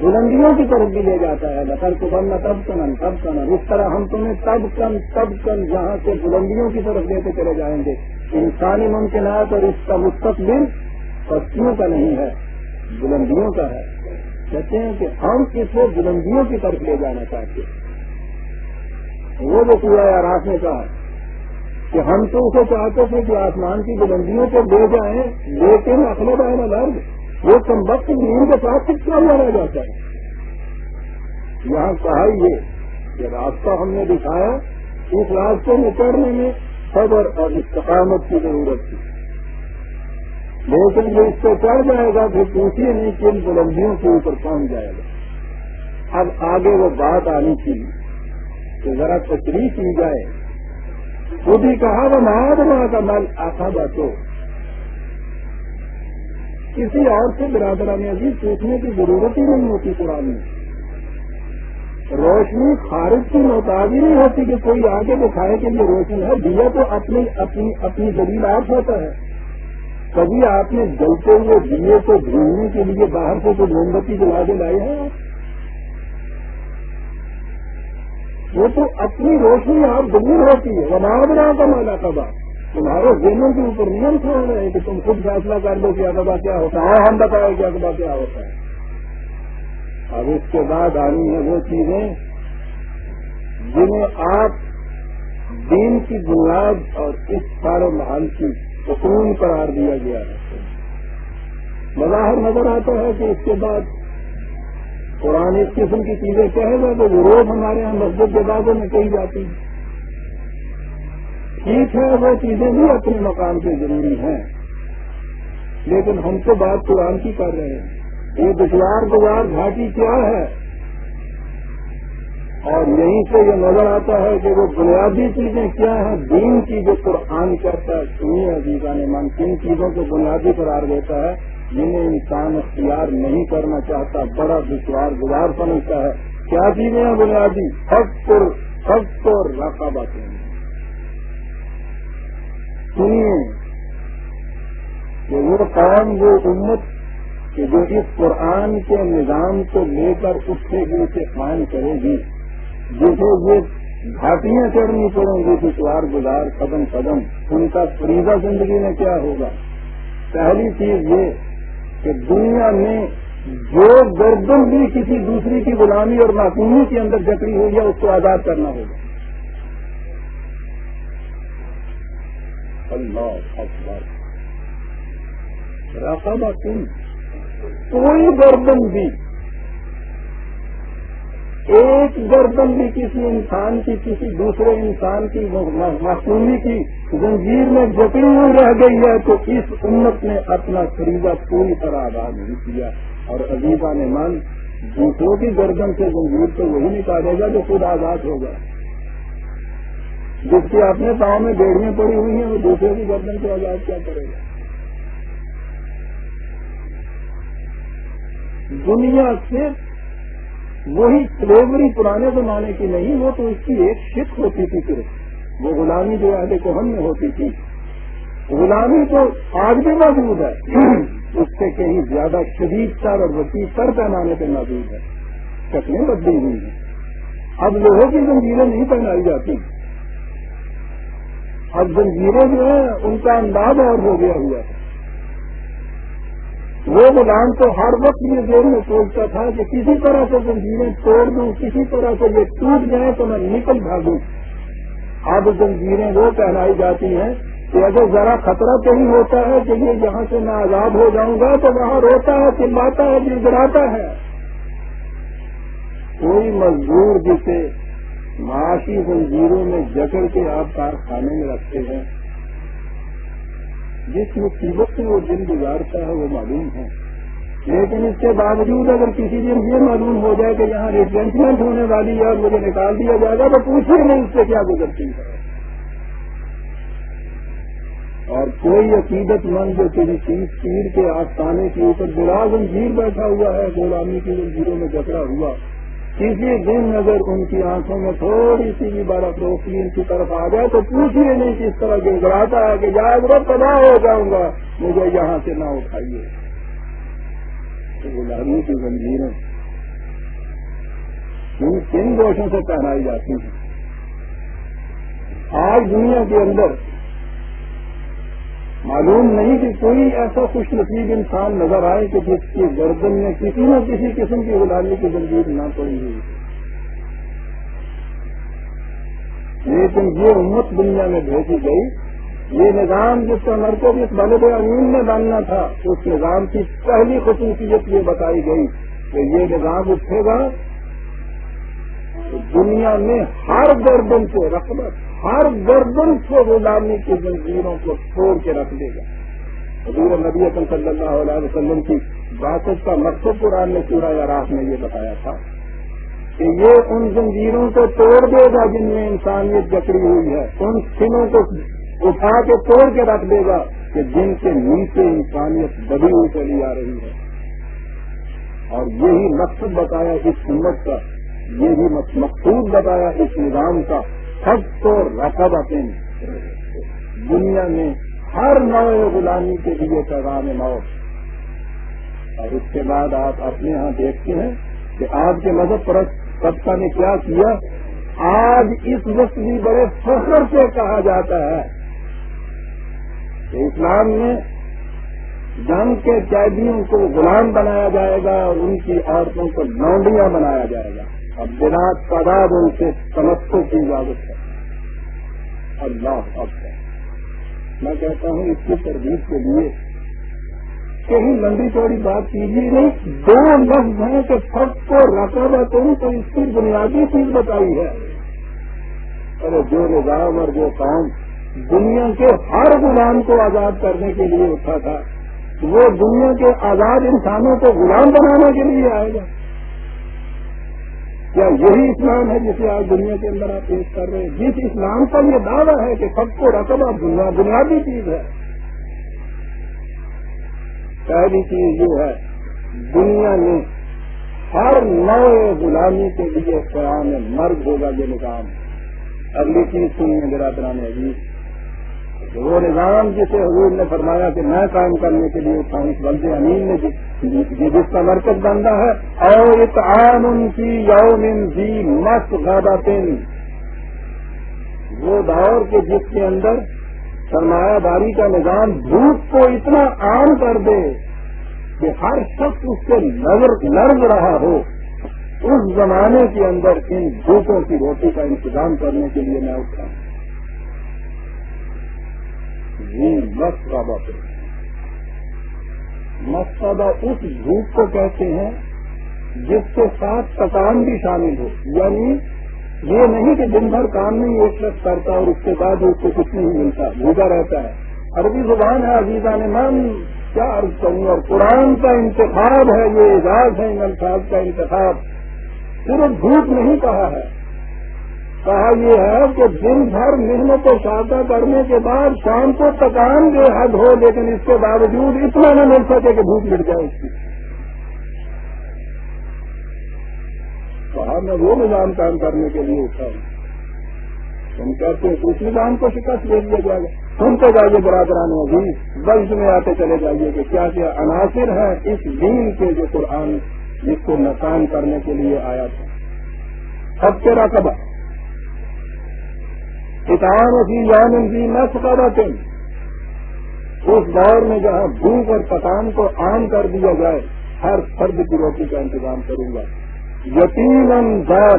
بلندیوں کی طرف بھی لے جاتا ہے۔ نقل کو بننا تب کنن تب کنن اس طرح ہم تمہیں تب کن تب کن جہاں سے بلندیوں کی طرف لیتے چلے جائیں گے۔ انسانی ممکنات اور اس کا مستقبل پستیوں کا نہیں ہے، بلندیوں کا ہے۔ کہتے ہیں کہ ہم اسے بلندیوں کی طرف لے جانا چاہتے ہیں۔ وہ جو پورا یا رات نے کہا کہ ہم تو اسے چاہتے تھے کہ آسمان کی بلندیوں کو لے جائیں، لیکن اخلب آئے الگ وہ کم وقت دین کے ساتھ کیا مارا جاتا ہے؟ یہاں کہا یہ کہ راستہ ہم نے دکھایا، اس راستے میں چڑھنے میں صبر اور استقامت کی ضرورت تھی۔ لیکن یہ اس سے چڑھ جائے گا پھر پوچھیے نہیں کہ ان بلندیوں کے اوپر پہنچ جائے گا۔ اب آگے وہ بات آنی تھی کہ ذرا تشریح کی جائے۔ خود ہی کہا، وہ مہادما کا مل آخا باتو کسی اور سے برادران عزیز پوچھنے کی ضرورت ہی نہیں ہوتی قرآن میں۔ روشنی خارج کی محتاج ہی نہیں ہوتی کہ کوئی آگے دکھائے کہ یہ روشن ہے۔ دیا تو اپنی اپنی اپنی دلیل آپ ہوتا ہے۔ کبھی آپ نے جلتے ہوئے دیے کو ڈھونڈنے کے لیے باہر سے جو موم بتی جلا کے لائے ہیں؟ وہ تو اپنی روشنی آپ دلیل ہوتی ہے۔ رماؤ بنا کا مانا کبا تمہارے ذہنوں کے اوپر نیم چھوڑ رہے ہیں کہ تم خود فیصلہ کر دو کہ اقبا کیا ہوتا ہے۔ ہم بتاؤ کہ اقبا کیا ہوتا ہے۔ اب اس کے بعد آنی ہے وہ چیزیں جنہیں آپ دین کی بنیاد اور اس سارے محل کی سکون قرار دیا گیا ہے۔ مظاہر نظر آتا ہے کہ اس کے بعد قرآن اس قسم کی چیزیں کہے گا تو وہ روز ہمارے یہاں مسجد کے بازوں میں کہی جاتی ہیں۔ ٹھیک ہے، وہ چیزیں بھی اپنے مقام پہ ضروری ہیں۔ لیکن ہم تو بات قرآن کی کر رہے ہیں۔ یہ دشوار گزار گھاٹی کیا ہے؟ اور یہیں سے یہ نظر آتا ہے کہ وہ بنیادی چیزیں کیا ہیں؟ دین کی جو قرآن کہتا ہے سنیے عزیزہ نے من کن چیزوں کو بنیادی قرار دیتا ہے۔ جنہیں انسان اختیار نہیں کرنا چاہتا، بڑا دشوار گزار سمجھتا ہے۔ کیا چیزیں ہیں بنیادی؟ سب پر سب کو رکھا باتیں سنیے کہ وہ قوم، وہ امت کہ جو اس قرآن کے نظام کو لے کر اس سے اسے قائم کرے گی۔ جسے یہ گھاٹیاں چڑھنی پڑیں گی، دشوار گزار، قدم قدم۔ ان کا فریضہ زندگی میں کیا ہوگا؟ پہلی چیز یہ کہ دنیا میں جو گردن بھی کسی دوسری کی غلامی اور ناکومی کے اندر جکڑی ہوئی ہے، اس کو آزاد کرنا ہوگا۔ اللہ اکبر۔ رقبہ کن۔ کوئی گردن بھی ایک گردن بھی کسی انسان کی، کسی دوسرے انسان کی معصومی کی زنجیر میں جکڑی ہوئی رہ گئی ہے تو اس امت نے اپنا خریدا پوری طرح آباد نہیں کیا۔ اور عزیزہ نے من دوسروں کی گردن سے زنجیر تو وہی نکالے گا جو خود آزاد ہوگا جس کے اپنے پاؤں میں بیڑیاں پڑی ہوئی ہیں، وہ دوسرے کی گردن کو آزاد کیا کرے گا۔ دنیا صرف وہی سلیوری پرانے زمانے کی نہیں، وہ تو اس کی ایک شک ہوتی تھی صرف وہ غلامی جو اہل کو ہم میں ہوتی تھی۔ غلامی تو آج بھی موجود ہے۔ اس سے کہیں زیادہ شدید سر اور وسیع سر پیمانے پہ موجود ہے۔ شکلیں بدلی ہوئی ہیں۔ اب لوہے کی زنجیریں نہیں پہنائی جاتی۔ اب زنجیریں جو ہیں، ان کا انداز اور ہو گیا ہوا ہے۔ وہ غلام تو ہر وقت یہ دور میں سوچتا تھا کہ کسی طرح سے زنجیریں توڑ دوں، کسی طرح سے یہ ٹوٹ جائیں تو میں نکل بھاگوں۔ اب زنجیریں وہ پہنائی جاتی ہیں کہ اگر ذرا خطرہ کہیں ہوتا ہے کہ یہ یہاں سے میں آزاد ہو جاؤں گا تو وہاں روتا ہے چلاتا ہے گراتا ہے۔ کوئی مزدور جسے معاشی زنجیروں میں جکڑ کے آپ کارخانے میں رکھتے ہیں جس مصیبت سے وہ دن گزارتا ہے، وہ معلوم ہے۔ لیکن اس کے باوجود اگر کسی دن یہ معلوم ہو جائے کہ یہاں ریپلسمنٹ ہونے والی ہے اور مجھے نکال دیا جائے گا، تو پوچھے نہیں اس سے کیا گزرتی ہے۔ اور کوئی عقیدت مند جو کسی چیز پیر کے آستانے کے اوپر بلا زنجیر بیٹھا ہوا ہے، غلامی کی زنجیروں میں جکڑا ہوا کسی دن اگر ان کی آنکھوں میں تھوڑی سی بھی بڑا روشنی ان کی طرف آ جائے تو پوچھیے نہیں کس طرح گڑگڑاتا ہے کہ جائے وہ تباہ ہو جاؤں گا۔ مجھے یہاں سے نہ اٹھائیے۔ غلامی کی زنجیریں ان کن گوشوں سے پہنائی جاتی ہیں۔ آج دنیا کے اندر معلوم نہیں کہ کوئی ایسا خوش نصیب انسان نظر آئے کہ جس کی گردن میں کسی نہ کسی قسم کی غلامی کی زنجیر نہ پڑی ہوئی لیکن یہ امت دنیا میں بھیجی گئی۔ یہ نظام جس کا مرکز اس بلد امین میں بننا تھا، اس نظام کی پہلی خصوصیت یہ بتائی گئی کہ یہ نظام اٹھے گا دنیا میں ہر گردن سے رقبت ہر گردن سے غلامی کی زنجیروں کو چھوڑ کے رکھ دے گا۔ حضور نبی صلی اللہ علیہ وسلم کی باتوں کا مقصد قرآن نے سورہ راہ میں یہ بتایا تھا کہ یہ ان زنجیروں کو توڑ دے گا جن میں انسانیت جکڑی ہوئی ہے۔ ان سنوں کو اٹھا کے توڑ کے رکھ دے گا کہ جن کے نیچے انسانیت دبی ہوئی چلی آ رہی ہے۔ اور یہی مقصد بتایا اس امت کا، یہی مقصود بتایا اس نظام کا سب کو رقب دنیا میں ہر نئے غلامی کے لیے پیغام موت۔ اور اس کے بعد آپ اپنے یہاں دیکھتے ہیں کہ آپ کے مذہب پرست طبقہ نے کیا کیا۔ آج اس وقت بھی بڑے فخر سے کہا جاتا ہے کہ اسلام میں جنگ کے قیدیوں کو غلام بنایا جائے گا اور ان کی عورتوں کو لونڈیاں بنایا جائے گا۔ اب بنا تعداد ان سے سمجھوں کی اجازت ہے۔ اللہ اب ہے۔ میں کہتا ہوں، اس کی تربیت کے لیے کہیں لمبی چوڑی بات کیجیے نہیں، دو لفظ ہیں کہ سب کو رقابت تو اس کی بنیادی چیز بتائی ہے۔ ارے جو نظام اور جو کام دنیا کے ہر غلام کو آزاد کرنے کے لیے اٹھا تھا، وہ دنیا کے آزاد انسانوں کو غلام بنانے کے لیے آئے گا۔ کیا یہی اسلام ہے جسے آج دنیا کے اندر آپ پیش کر رہے ہیں؟ جس اسلام کا یہ دعویٰ ہے کہ سب کو رقبہ بنیادی چیز ہے۔ پہلی چیز یہ ہے، دنیا میں ہر نئے غلامی کے لیے قیام مرد ہوگا یہ نظام۔ اگلی چیز سنیے برادران عزیز وہ نظام جسے حضور نے فرمایا کہ میں کام کرنے کے لیے اٹھاؤں اس بلد امین نے جس کا مرکز بنتا ہے اور عام ان کی یوم جی مست گادا وہ دور کے جس کے اندر سرمایہ داری کا نظام دھوپ کو اتنا عام کر دے کہ ہر شخص اس سے لرز رہا ہو۔ اس زمانے کے اندر ان دھوپوں کی روٹی کا انتظام کرنے کے لیے میں اٹھا ہوں۔ جی مست مستبہ مستبہ اس دھوپ کو کہتے ہیں جس کے ساتھ تکان بھی شامل ہو۔ یعنی یہ نہیں کہ دن بھر کام نہیں ایک شخص کرتا اور اس کے بعد اس کو کچھ نہیں ملتا بھوجا رہتا ہے۔ عربی زبان ہے عزیزہ نے من کیا عرض کروں؟ اور قرآن کا انتخاب ہے، یہ اعزاز ہے ان الفاظ کا انتخاب۔ صرف دھوپ نہیں کہا ہے۔ کہا یہ ہے کہ دن بھر محنت و شادہ کرنے کے بعد شام کو تکان بے حد ہو، لیکن اس کے باوجود اتنا نہ مل سکے کہ بھوک مٹ جائے اس کی۔ کہا میں وہ نظام کام کرنے کے لیے اٹھا ہوں۔ تم کہتے ہیں اس نظام کو شکست دے دیا جائے۔ گا تم تو جائیے برادران ابھی بلز میں آتے چلے جائیے کہ کیا کیا عناصر ہیں اس دین کے جو قرآن جس کو نقان کرنے کے لیے آیا تھا۔ اب تیرا کبا کتاب کی یان کی نہ اس دور میں جہاں بھوک اور پکان کو عام کر دیا جائے، ہر فرد کی روٹی کا انتظام کروں گا۔ یتیم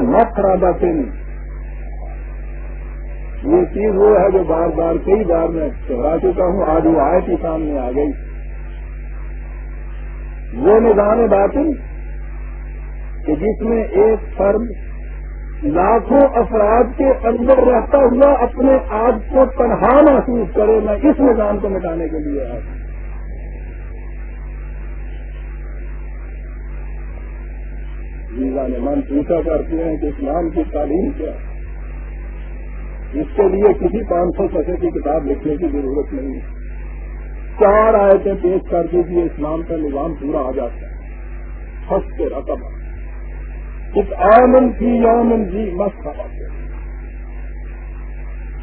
نہ خرابہ یہ چیز وہ ہے جو بار بار، کئی بار میں چہرا چکا ہوں، آج وہ آئے تھی سامنے آ گئی۔ وہ نظام باطن کہ جس میں ایک فرد لاکھوں افراد کے اندر رہتا ہوا اپنے آپ کو تنہا محسوس کرے میں اس نظام کو مٹانے کے لیے آیا نے من پوچھا کرتے ہیں کہ اسلام کی تعلیم کیا اس کے لیے کسی پانچ سو سفے کی کتاب لکھنے کی ضرورت نہیں ہے۔ چار آیتیں پیش کر دیجیے اسلام کا نظام پورا آ جاتا ہے۔ ہنستے رقم۔ اس آمن کی یامن جی کی مست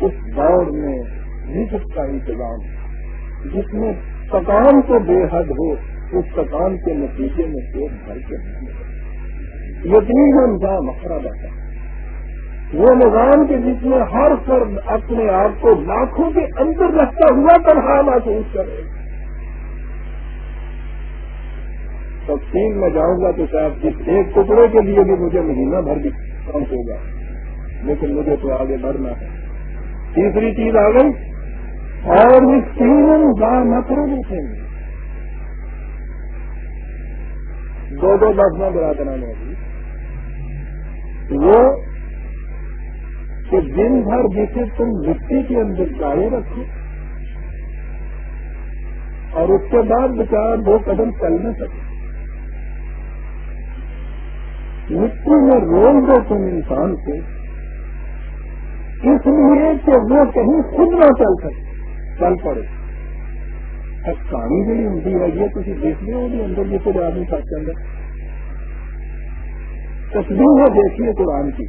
اس دور میں رزق کا انتظام جس میں تکان کو بے حد ہو، اس تکان کے نتیجے میں پیٹ بھر کے یقین تھا مکھرا بتا وہ نظام کے جس میں ہر فرد اپنے آپ کو لاکھوں کے اندر رکھتا ہوا تنہا محسوس کرے تفصیل میں جاؤں گا تو شاید اس ایک ٹکڑے کے لیے بھی مجھے مہینہ بھر بھی کم ہوگا، لیکن مجھے تو آگے بڑھنا ہے۔ تیسری چیز آ گئی، اور تین با مطلب اٹھیں گے؟ دو دو لفظ میں برا بنانے وہ کہ دن بھر جسے تم مٹی کے اندر گاڑے رکھو، اور اس کے بعد بچار دو قدم چل نہ سکے۔ مٹی میں رول دو تم انسان کو اس لیے کہ وہ کہیں خود نہ چل سکے چل پڑے۔ کہانی جی ہوں ہے، یہ تھی دیکھ لو بھی اندر جسے آدمی ساتھ چل رہا تصویر ہے، دیکھیے قرآن کی۔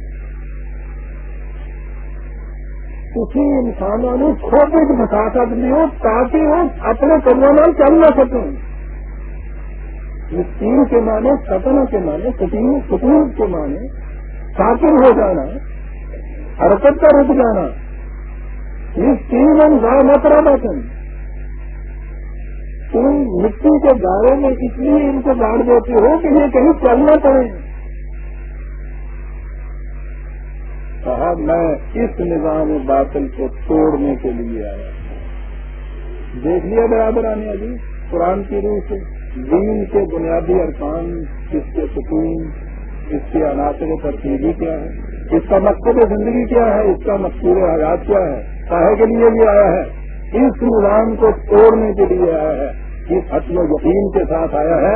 کسی انسانوں نے چھوٹے بتا سکتے ہو تاکہ وہ اپنے کرنا چل نہ سکیں۔ تین کے معنی سپنا کے معنی، سکون کے معنی ساکن ہو جانا، حرکت کا رک جانا۔ یہ تین انسان مترا بچن تم مٹی کے دائرے میں اس لیے ان کو گاڑ دیتے ہو کہ یہ کہیں چلنا پڑے۔ کہا، میں اس نظام باطل کو توڑنے کے لیے آیا۔ دیکھ لیا برابر آنے ابھی قرآن کی روح سے۔ دین کے بنیادی ارکان اس کے سکون اس کے عناصر ترتیبی کیا ہے اس کا مقصد زندگی کیا ہے، اس کا مقصود حیات کیا ہے کاہے کے لیے بھی آیا ہے، اس نظام کو توڑنے کے لیے آیا ہے، اس حتم و یقین کے ساتھ آیا ہے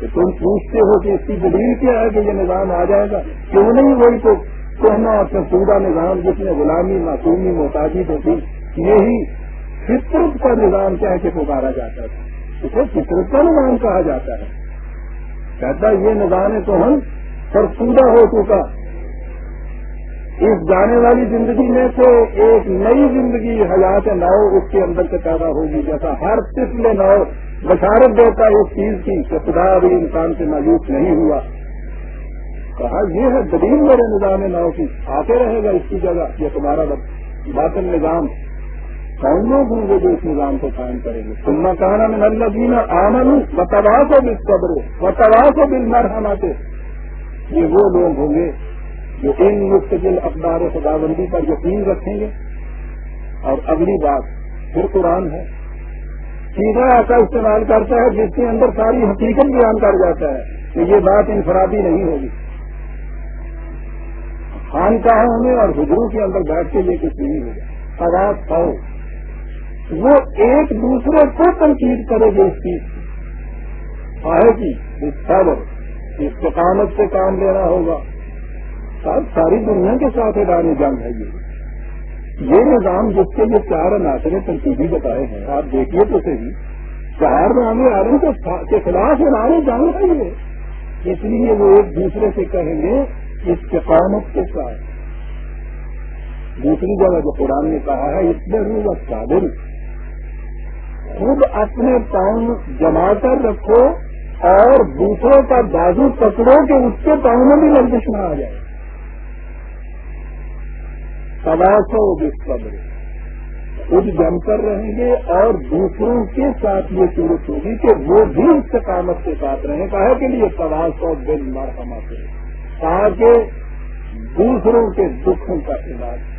کہ تم پوچھتے ہو کہ اس کی دلیل کیا ہے کہ یہ نظام آ جائے گا؟ کیوں نہیں؟ وہی تو کہنا اور پورا نظام جس میں غلامی، معصومی، محتاجی ہوتی، یہی فطرت کا نظام کہہ کے پکارا جاتا ہے اسے فطرت کا نظام کہا جاتا ہے۔ کہتا یہ نظام تو ہم فرسودہ ہو چکا۔ اس جانے والی زندگی میں سے ایک نئی زندگی حیات نو اس کے اندر سے پیدا ہوگی، جیسا ہر قسم نو بشارت دیتا ہے اس چیز کی کہ خدا ابھی انسان سے مایوس نہیں ہوا۔ کہا یہ ہے دلیل میرے نظام نو کی۔ آتے رہے گا اس کی جگہ، یہ تمہارا باطن نظام۔ کون لوگ ہوں گے جو اس نظام کو قائم کریں گے۔ سننا کہنا میں نل دینا آمن بتوا کو بل قبر بتوا کو بل مرحماتے یہ وہ لوگ ہوں گے جو ان مستقل اقدار خداوندی پر یقین رکھیں گے۔ اور اگلی بات، پھر قرآن ہے۔ سیدھا ایسا استعمال کرتا ہے، جس کے اندر ساری حقیقت بیان کر جاتا ہے۔ کہ یہ بات انفرادی نہیں ہوگی۔ خانقاہوں میں اور حجروں کے اندر بیٹھ کے یہ کچھ نہیں ہوگا۔ آواز پاؤ وہ ایک دوسرے کو تنقید کرے گے اس چیز کی کی اس صبر استقامت سے کام لینا ہوگا۔ ساری دنیا کے ساتھ ادارے جنگ ہے یہ۔ یہ نظام جس کے یہ چار عناصر تنقیدی بتائے ہیں، آپ دیکھیے تو صحیح۔ چار نامے عالم کے خلاف ادارے جنگ ہے یہ۔ اس لیے وہ ایک دوسرے سے کہیں گے استقامت کے ساتھ۔ دوسری جگہ جو قرآن نے کہا ہے اس میں وہ صابر خود اپنے پاؤں جما کر رکھو اور دوسروں کا بازو پکڑو کہ اس کے پاؤں میں بھی لرزش نہ آ جائے۔ سو قبر۔ خود جم کر رہیں گے اور دوسروں کے ساتھ یہ صورت ہوگی کہ وہ بھی استقامت کے ساتھ رہیں۔ کہا کے لیے سو دن مار کماتے ہیں تاکہ دوسروں کے دکھوں کا علاج کیا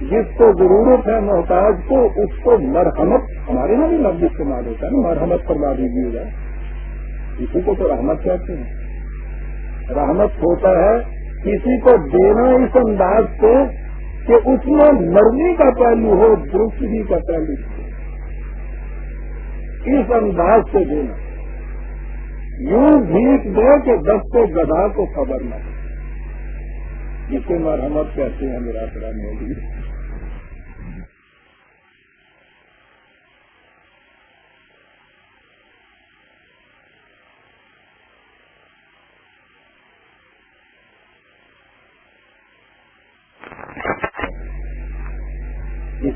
جس کو ضرورت ہے محتاج کو، اس کو مرحمت، ہمارے یہاں بھی لفظ استعمال ہوتا ہے مرحمت کروا دیجیے گا کسی کو تو رحمت کہتے ہیں۔ رحمت ہوتا ہے، کسی کو دینا اس انداز سے کہ اس میں مرنے کا پہلو ہو درستگی کا پہلو ہو۔ اس انداز سے دینا۔ یوں بھیک دے کہ دس گدا کو خبر نہ ہو۔ جسے مرحمت کہتے ہیں، میرا کرام ہوگی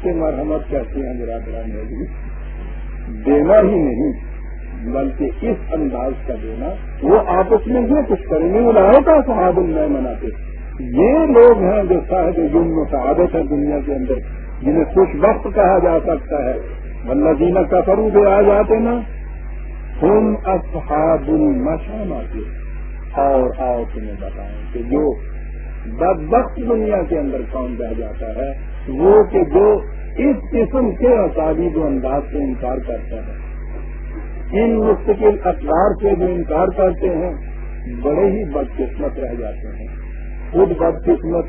اسے مرحمت کہتے ہیں میرا کرام دینا ہی نہیں، بلکہ اس انداز کا دینا، وہ آپس میں یہ کچھ کریں گے وہ کا صحاب میں مناتے یہ لوگ ہیں جو صاحب جن میں شہادت ہے دنیا کے اندر، جنہیں کچھ وقت کہا جا سکتا ہے۔ ولہ دینا کا فروغ آ جاتے نا ہم اصحاب المشام آتے اور آؤ تمہیں بتائیں کہ جو بد دنیا کے اندر کون رہ جاتا ہے وہ کہ جو اس قسم کے اسابید و انداز سے انکار کرتا ہے۔ ان مستقل اخبار سے جو انکار کرتے ہیں، بڑے ہی بدقسمت رہ جاتے ہیں۔ خود بدقسمت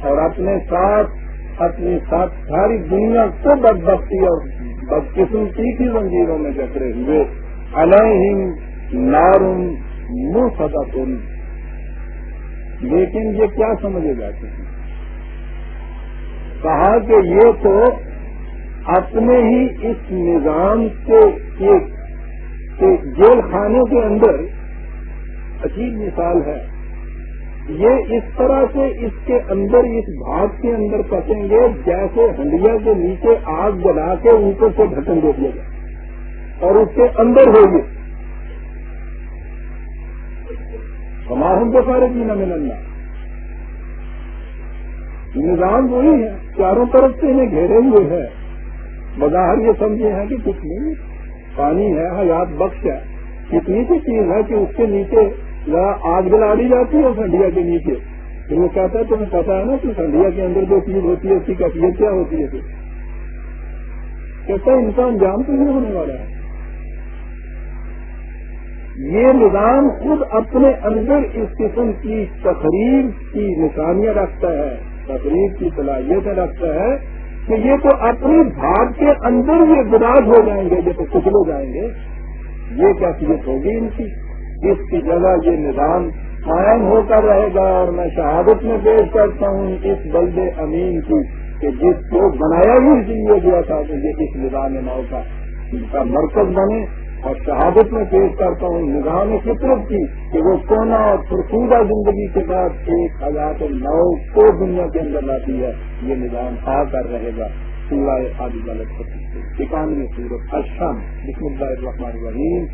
اور اپنے ساتھ، اپنی ساتھ ساری دنیا کو بد بختی اور بدقسمتی کی زنجیروں میں جکڑے ہوئے۔ الم نارم منہ لیکن یہ کیا سمجھے جاتے ہیں؟ کہا کہ یہ تو اپنے ہی اس نظام کے جیل خانے کے اندر عجیب مثال ہے۔ یہ اس طرح سے اس کے اندر اس بھاگ کے اندر پسیں گے جیسے ہنڈیا کے نیچے آگ جلا کے اوپر سے ڈھکن دے دیا جائے اور اس کے اندر ہوگی ہماروں کو سارے جینا ملنا نظام وہی ہے، چاروں طرف سے انہیں گھیرے ہوئے ہے بظاہر یہ سمجھے ہیں کہ کچھ نہیں، پانی ہے، حیات بخش ہے۔ کتنی سی چیز ہے کہ اس کے نیچے ذرا آگ جلا دی جاتی ہے ٹھنڈیا کے نیچے۔ پھر وہ کہتا ہے، تمہیں پتا ہے نا کہ ٹھنڈیا کے اندر جو چیز ہوتی ہے، اس کی کیفیت کیا ہوتی ہے؟ کہتا ہے، انسان جان تو نہیں ہونے والا ہے۔ یہ نظام خود اپنے اندر اس قسم کی تقریب، کی نشانیاں رکھتا ہے۔ تقریب کی صلاحیتیں رکھتا ہے کہ یہ تو اپنی بھاگ کے اندر یہ گراج ہو جائیں گے، یہ تو کچھ جائیں گے۔ یہ کیفیت ہوگی ان کی؟ اس کی جگہ یہ نظام قائم ہو کر رہے گا اور میں شہادت میں پیش کرتا ہوں اس بلد امین کی کہ جس کو بنایا بھی اسی لیے گیا تھا کہ یہ اس نظام نو کا ان کا مرکز بنے۔ اور شہادت میں پیش کرتا ہوں نظام فطرت کی کہ وہ کونا اور فرسودہ زندگی کے بعد ایک حیات نو کو دنیا کے اندر لاتی ہے۔ یہ نظام آ کر رہے گا۔ پورا آدھی غلط اکانوے سورت اشم بسم اللہ الرحمن الرحیم۔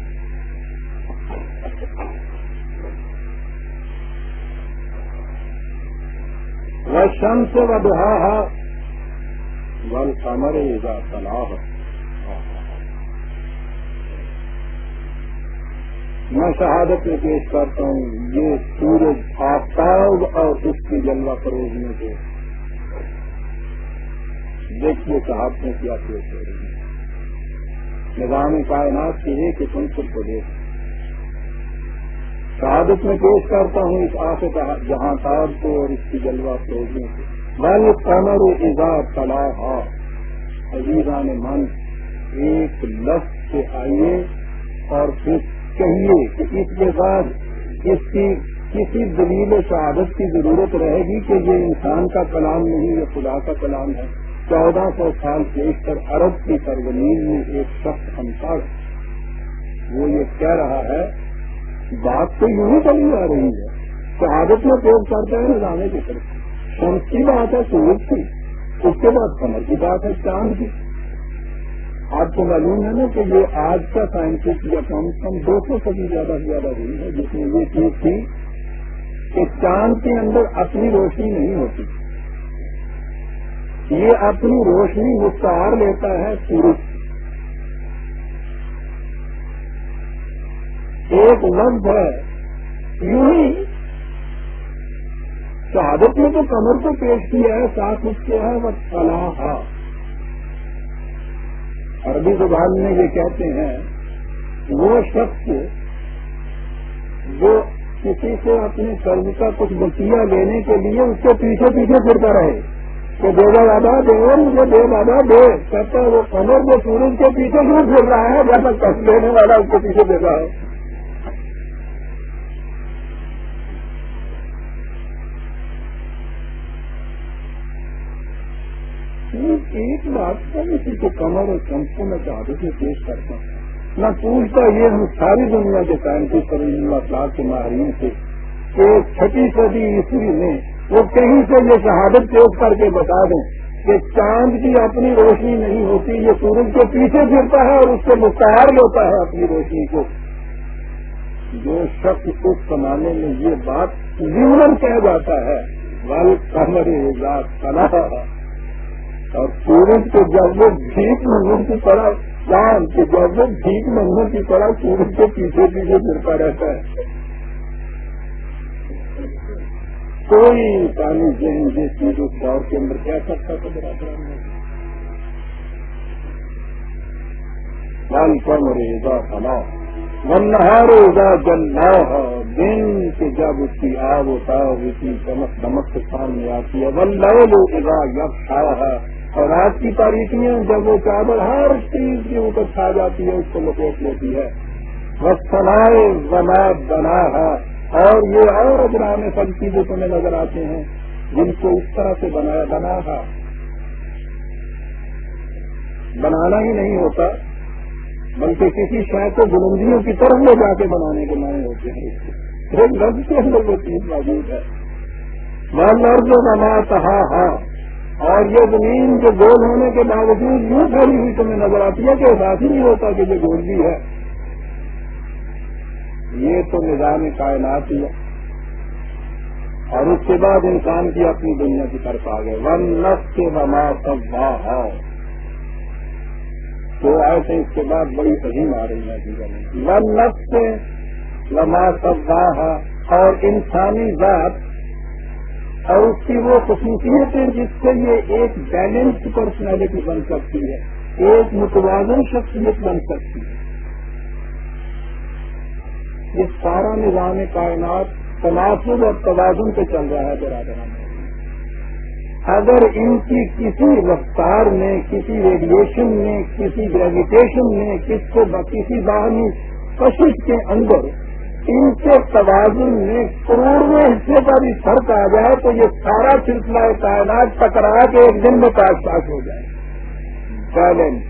وہ شم سے ودہا ول کمر ایزا صلاح میں شہادت میں پیش کرتا ہوں، یہ سورج آفتاب اور اس کی جلوہ فروغنے کے دیکھیے صاحب نے کیا پیش ہو رہی ہے۔ نظام کائنات کی ایک سنسل کو دیکھ۔ شہادت میں پیش کرتا ہوں اس آس جہاں تار کو اور اس کی جلوہ فروغنے سے۔ بل قمر اظہار صلاح عزیزان من، ایک لفظ سے آئیے اور پھر کہیے کہ اس کے بعد اس کی کسی دلیل شہادت کی ضرورت رہے گی کہ یہ انسان کا کلام نہیں، یہ خدا کا کلام ہے۔ چودہ سو سال پیش کر عرب کی سرزمین میں ایک شخص انسار وہ یہ کہہ رہا ہے، بات تو یوں ہی چلی جا رہی ہے۔ شہادت میں پیش کرتا ہے نظامے کی طرف شمس کی بات ہے، سورج کی۔ اس کے بعد کمر کی بات ہے، چاند کی۔ آپ کو معلوم ہے نا کہ یہ آج کا سائنٹسٹ یا کم از کم دو سو سبھی زیادہ سے زیادہ ہوئی ہے جس میں یہ چیز تھی کہ چاند کے اندر اپنی روشنی نہیں ہوتی۔ یہ اپنی روشنی مستعار لیتا ہے سورج۔ ایک لفظ ہے، یوں ہی شہادت میں تو کمر کو پیش کیا ہے، ساتھ اس کے ہے وہ صلاح عربی زبان میں یہ کہتے ہیں وہ شخص جو کسی سے اپنے قرض کا کچھ بتیا لینے کے لیے اس کے پیچھے پیچھے پھرتا رہے، کہ دے گا دادا دے مجھے دے دادا دے، کہتا ہے وہ کمر جو سورج کے پیچھے کیوں پھر رہا ہے جیسا کچھ لینے والا اس کے پیچھے دے رہا ہے۔ ایک بات کا کسی کو کمر اور کو میں چاہتے سے پیش کرتا ہوں۔ میں پوچھتا یہ ہوں ساری دنیا کے سائنٹسٹ اور اللہ کے ماہرین سے۔ کہ چھٹی صدی عیسوی میں وہ کہیں سے یہ شہادت پیش کر کے بتا دیں کہ چاند کی اپنی روشنی نہیں ہوتی، یہ سورج کے پیچھے پھرتا ہے اور اس سے مستعار لیتا ہے اپنی روشنی کو۔ جو شخص اس زمانے میں یہ بات ضرور کہہ جاتا ہے ول کمر صلاح اور سورج کے جب وہ بھیک منگوں کی طرح چاند کے جب وہ بھیک منگوں کی طرح سورج کے پیچھے پیچھے پھرتا رہتا ہے۔ کوئی انسانی ذہن جس چیز اس دور کے اندر کیا سکتا تھا برابر لال کم ریزا فلا ونہار ریزا جلنا دن کے جب اس کی آگ ہوتا ہے کی چمک دمک کے سامنے آتی ہے۔ ون لو ریزا یب ہے اور رات کی تاریخیاں جب وہ چادر ہر چیز کے اوپر چھا جاتی ہے، اس کو لپیٹ لیتی ہے۔ وسلائے بنا بنا ہے اور یہ اور اجرام سب چیزیں تمہیں نظر آتے ہیں، جن کو اس طرح سے بنایا بنا تھا بنانا ہی نہیں ہوتا، بلکہ کسی شہر کو بلندیوں کی طرف لے جا کے بنانے کے معنی ہوتے ہیں۔ ایک لفظ کے اندر وہ چیز موجود ہے۔ من لرز بنا کہا ہاں اور یہ زمین جو گول ہونے کے باوجود یوں پھیلی ہوئی تمہیں نظر آتی ہے کہ احساس ہی نہیں ہوتا کہ یہ گول بھی ہے۔ یہ تو نظام کائنات ہی ہے۔ اور اس کے بعد انسان کی اپنی دنیا کی طرف آ گئے ون نف کے بما سب ہے تو ایسے اس کے بعد بڑی عظیم آ رہی ہے۔ جیون میں ون نف سے لما سب اور انسانی ذات اور اس کی وہ خصوصیتیں جس سے یہ ایک بیلنس پرسنالٹی بن سکتی ہے، ایک متوازن شخصیت بن سکتی ہے۔ یہ سارا نظام کائنات تناسب اور توازن پہ چل رہا ہے برادر اگر ان کی کسی رفتار میں، کسی ریڈیشن میں، کسی گریویٹیشن میں، کس کو کسی باہمی کشش کے اندر ان کے توازن میں کروڑویں حصے کا بھی فرق آ جائے تو یہ سارا سلسلہ کائنات ٹکرا کے ایک دن میں پاس پاس ہو جائے۔ چیلنج۔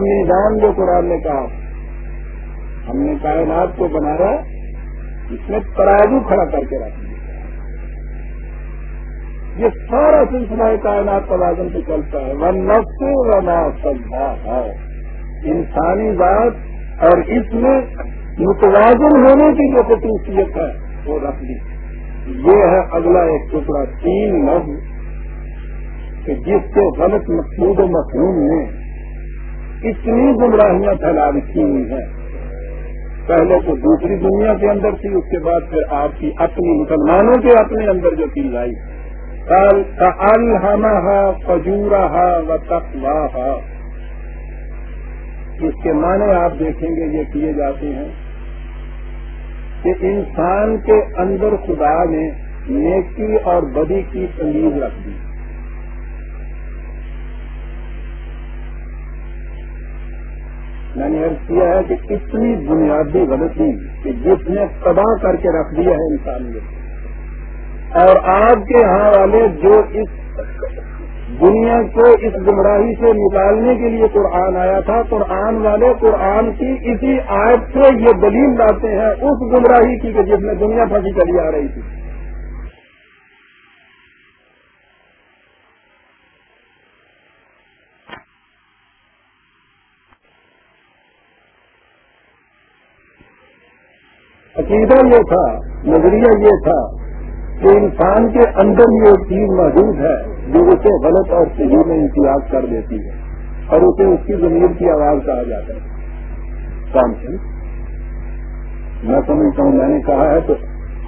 میدان جو قرآن نے کہا، ہم نے کائنات کو بنایا، اس میں ترازو کھڑا کر کے رکھ دیا۔ یہ سارا سلسلہ کائنات توازن پہ چلتا ہے۔ وہ نفس و نا سبھا ہے انسانی بات اور اس میں متوازن ہونے کی جو خصوصیت ہے وہ رکھ لی یہ ہے اگلا ایک ٹکڑا تین لفظ کہ جس کے غلط مقصود و مفہوم نے اتنی گمراہیاں پھیلا رکھی ہوئی ہیں۔ پہلے تو دوسری دنیا کے اندر تھی، اس کے بعد پھر آپ کی اپنی مسلمانوں کے اپنے اندر جو چیز آئی۔ الحمہ فجورہ و تقواہ اس کے معنی آپ دیکھیں گے یہ کیے جاتے ہیں کہ انسان کے اندر خدا نے نیکی اور بدی کی تمیز رکھ دی۔ میں نے ارد کیا ہے کہ اتنی بنیادی غلطی کہ جس نے تباہ کر کے رکھ دیا ہے انسان اور آپ کے یہاں والے جو اس دنیا کو اس گمراہی سے نکالنے کے لیے قرآن آیا تھا، قرآن والے قرآن کی اسی آیت سے یہ دلیل لاتے ہیں اس گمراہی کی کہ جس میں دنیا پھنسی چلی آ رہی تھی۔ عقیدہ یہ تھا، نظریہ یہ تھا کہ انسان کے اندر یہ چیز موجود ہے، جو اسے غلط اور صحیح میں امتیاز کر دیتی ہے اور اسے اس کی زمین کی آواز کہا جاتا ہے۔ کام میں سمجھتا ہوں، میں نے کہا ہے تو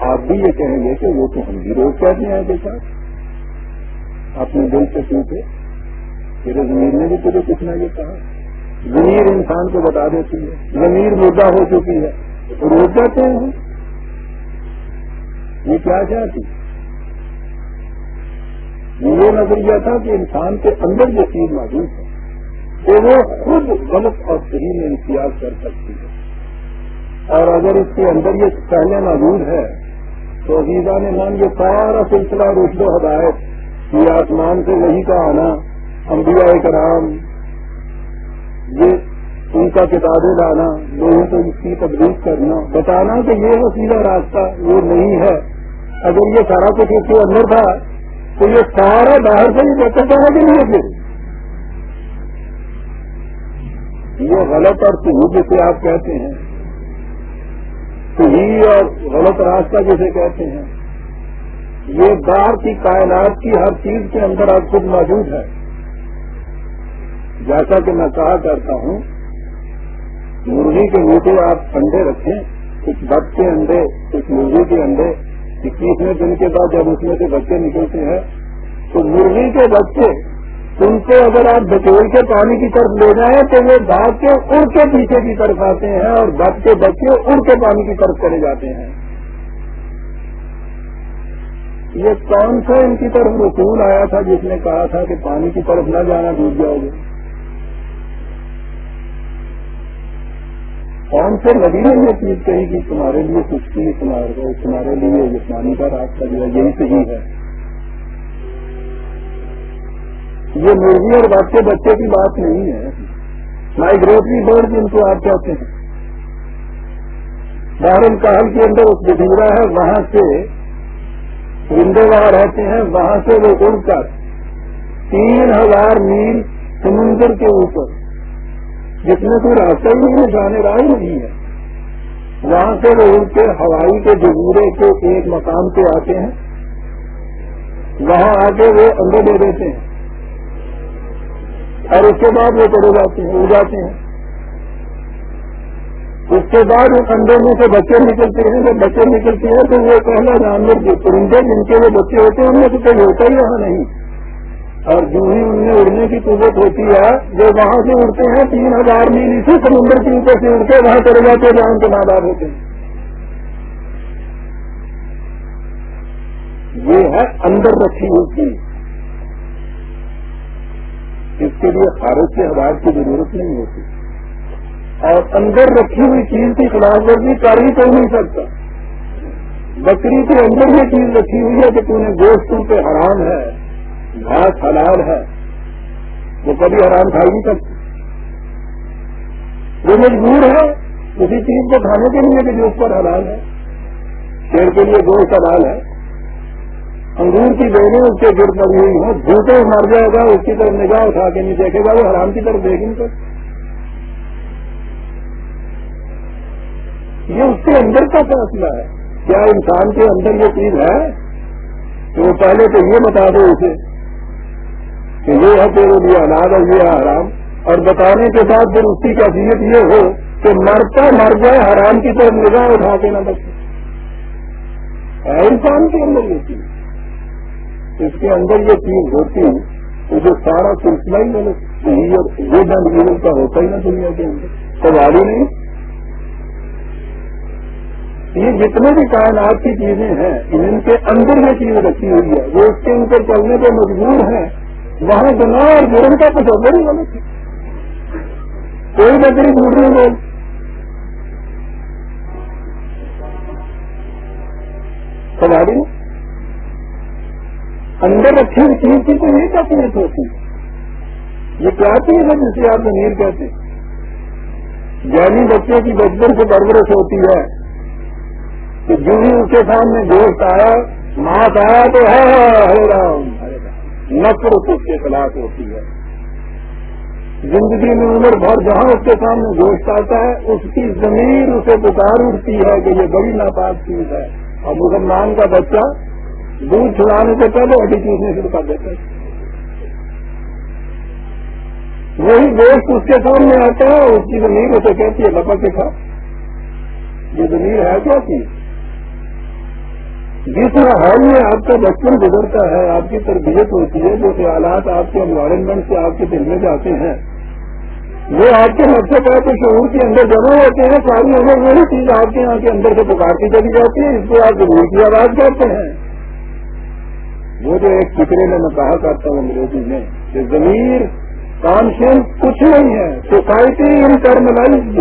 آپ بھی یہ کہیں گے کہ وہ تو ہم بھی روز کہتے ہیں بیٹا اپنے دل سے پوچھے، تیرے زمین نے بھی تجھے کچھ نہ یہ کہا؟ زمین انسان کو بتا دیتی ہے زمین مردہ ہو چکی ہے۔ روز کہتے ہیں یہ کیا چاہتی یہ نظریہ تھا کہ انسان کے اندر جو چیز موجود ہے کہ وہ خود غلط اور صحیح میں امتیاز کر سکتی ہے۔ اور اگر اس کے اندر یہ پہلے موجود ہے، تو عزیزہ نے مان یہ سارا سلسلہ رشد و ہدایت، یہ آسمان سے وہی کا آنا، انبیاء کرام، یہ ان کا کتابیں لانا، لوگوں کو اس کی تبدیل کرنا، بتانا کہ یہ سیدھا راستہ وہ نہیں ہے۔ اگر یہ سارا کچھ اس کے اندر تھا، تو یہ سارا باہر سے ہی بہتر جانا کے لیے پھر یہ غلط اور صحیح جسے آپ کہتے ہیں صحیح اور غلط راستہ جسے کہتے ہیں، یہ باہر کی کائنات کی ہر چیز کے اندر آپ خود موجود ہے۔ جیسا کہ میں کہا کرتا ہوں مرغی کے نیچے آپ انڈے رکھیں کچھ بد کے انڈے کچھ مرغی کے انڈے اکیسویں دن کے بعد جب اس میں سے بچے نکلتے ہیں، تو مرغی کے بچے، ان کو اگر آپ بچوڑ کے پانی کی طرف لے جائیں تو وہ بھاگ کے اڑ کے پیچھے کی طرف آتے ہیں اور بچ کے بچے اڑ کے پانی کی طرف چلے جاتے ہیں۔ یہ کون سا ان کی طرف رسول آیا تھا جس نے کہا تھا کہ پانی کی طرف نہ جانا، ڈوب جاؤ گے؟ کون سے نبی نے یہ چیز کہی کہ تمہارے لیے کچھ تمہارے تمہارے لیے یہ پانی کا راستہ جو ہے، یہی صحیح ہے۔ یہ مرغی اور بچے بچے کی بات نہیں ہے۔ مائگریٹری برڈ جن کو آپ کہتے ہیں۔ بارن کہل کے اندر ایک جزیرہ ہے، وہاں سے رندے وہاں رہتے ہیں، وہاں سے وہ اڑ کر تین ہزار میل سمندر کے اوپر جس میں کوئی راستہ ہی نہیں جانے رہا ہی نہیں ہے۔ وہاں سے وہ اڑ کے ہوائی کے جزیرے کے ایک مقام پہ آتے ہیں۔ وہاں آ کے وہ انڈے دے دیتے ہیں۔ اور اس کے بعد وہ چلے جاتے ہیں، اڑ جاتے ہیں۔ اس کے بعد ان انڈوں میں سے بچے نکلتے ہیں۔ جب بچے نکلتے ہیں تو وہ پہلا جانور جو پرندے جن کے وہ بچے ہوتے ہیں ان میں سے کوئی ہوتا ہی یہاں نہیں۔ اور جو ہی ان میں اڑنے کی قوت ہوتی ہے، جو وہاں سے اڑتے ہیں، تین ہزار میل اسی سمندر کے اوپر سے اڑ کے وہاں چلے جاتے ہیں، جہاں کے ماں باپ ہوتے ہیں۔ یہ ہے اندر رکھی ہوئی چیز۔ اس کے لیے خارج کے حالات کی ضرورت نہیں ہوتی۔ اور اندر رکھی ہوئی چیز کی خلاف ورزی کر ہی کر نہیں سکتا۔ بکری کے اندر یہ چیز رکھی ہوئی ہے کہ تم نے گوشت پہ حرام ہے۔ گھاس حلال ہے۔ وہ کبھی حرام کھا نہیں سکتی۔ وہ مجبور ہے اسی چیز کو کھانے کے لیے کہ جو اس پر حلال ہے۔ شیر کے لیے گوشت حلال ہے۔ انگور کی بینے اس کے گر پڑی ہوئی ہوں۔ جھوٹے مر جائے گا، اس کی طرف نگاہ اٹھا کے نہیں دیکھے گا۔ وہ حرام کی طرف دیکھ نہیں سکتا۔ یہ اس کے اندر کا فیصلہ ہے۔ کیا انسان کے اندر یہ چیز ہے تو پہلے تو یہ بتا دو اسے کہ یہ ہے تیرے لیے اناج اور یہ ہے حرام۔ اور بتانے کے بعد پھر اس کی کیفیت یہ ہو کہ مرتا مر جائے، حرام کی طرف نگاہ اٹھا کے نہ بچے انسان کے اندر یہ چیز اس کے اندر یہ چیز ہوتی تو جو سارا سلسلہ ہی صحیح اور یہ کا ہوتا ہی نا دنیا کے اندر۔ تو والی نہیں۔ یہ جتنے بھی کائنات کی چیزیں ہیں، ان کے اندر یہ چیز رکھی ہوئی ہے۔ وہ اس کے اوپر چلنے پہ مجبور ہیں۔ وہاں گنا اور جرم کا کچھ ادھر ہی غلط ہے کوئی بکری ڈھونڈ رہی لوگ سواری اندر رکھی ہوئی چیز کی تو یہ کیا چیز ہوتی یہ کیا چیز ہے جسے آپ امیر کہتے جانی یعنی بچے کی بچپن سے بربرش ہوتی ہے۔ کہ جو ہی اس کے سامنے گوشت آیا ماس آیا تو ہے ہرے رام۔ ہرے رام نقر اس کے خلاف ہوتی ہے۔ زندگی میں عمر بھر جہاں اس کے سامنے گوشت آتا ہے، اس کی زمین اسے پکار اٹھتی ہے کہ یہ بڑی ناپاک چیز ہے۔ اور مسلمان کا بچہ دودھ چھڑانے سے پہلے ہڈی چیزیں شروع کر دیتا۔ ہے وہی گوشت اس کے سامنے آتا ہے اس کی زمین اسے کہتی ہے لپک کے کھا۔ یہ زمین ہے کیا چیز؟ جس حال میں آپ کا بچپن گزرتا ہے، آپ کی تربیت ہوتی ہے، جو خیالات آپ کے انوائرمنٹ سے آپ کے دل میں جاتے ہیں، وہ آپ کے مقصد کے شعور کے اندر جمع ہوتے ہیں، ساری عمر وہی چیز آپ کے یہاں کے اندر سے پکارتی چلی جاتی ہے، اس کو آپ ضرور کی آواز کرتے ہیں۔ وہ جو ایک فکرے میں میں کہا کرتا ہوں انگریزی میں کہ ضمیر کانشینس کچھ نہیں ہے، سوسائٹی انٹرملائز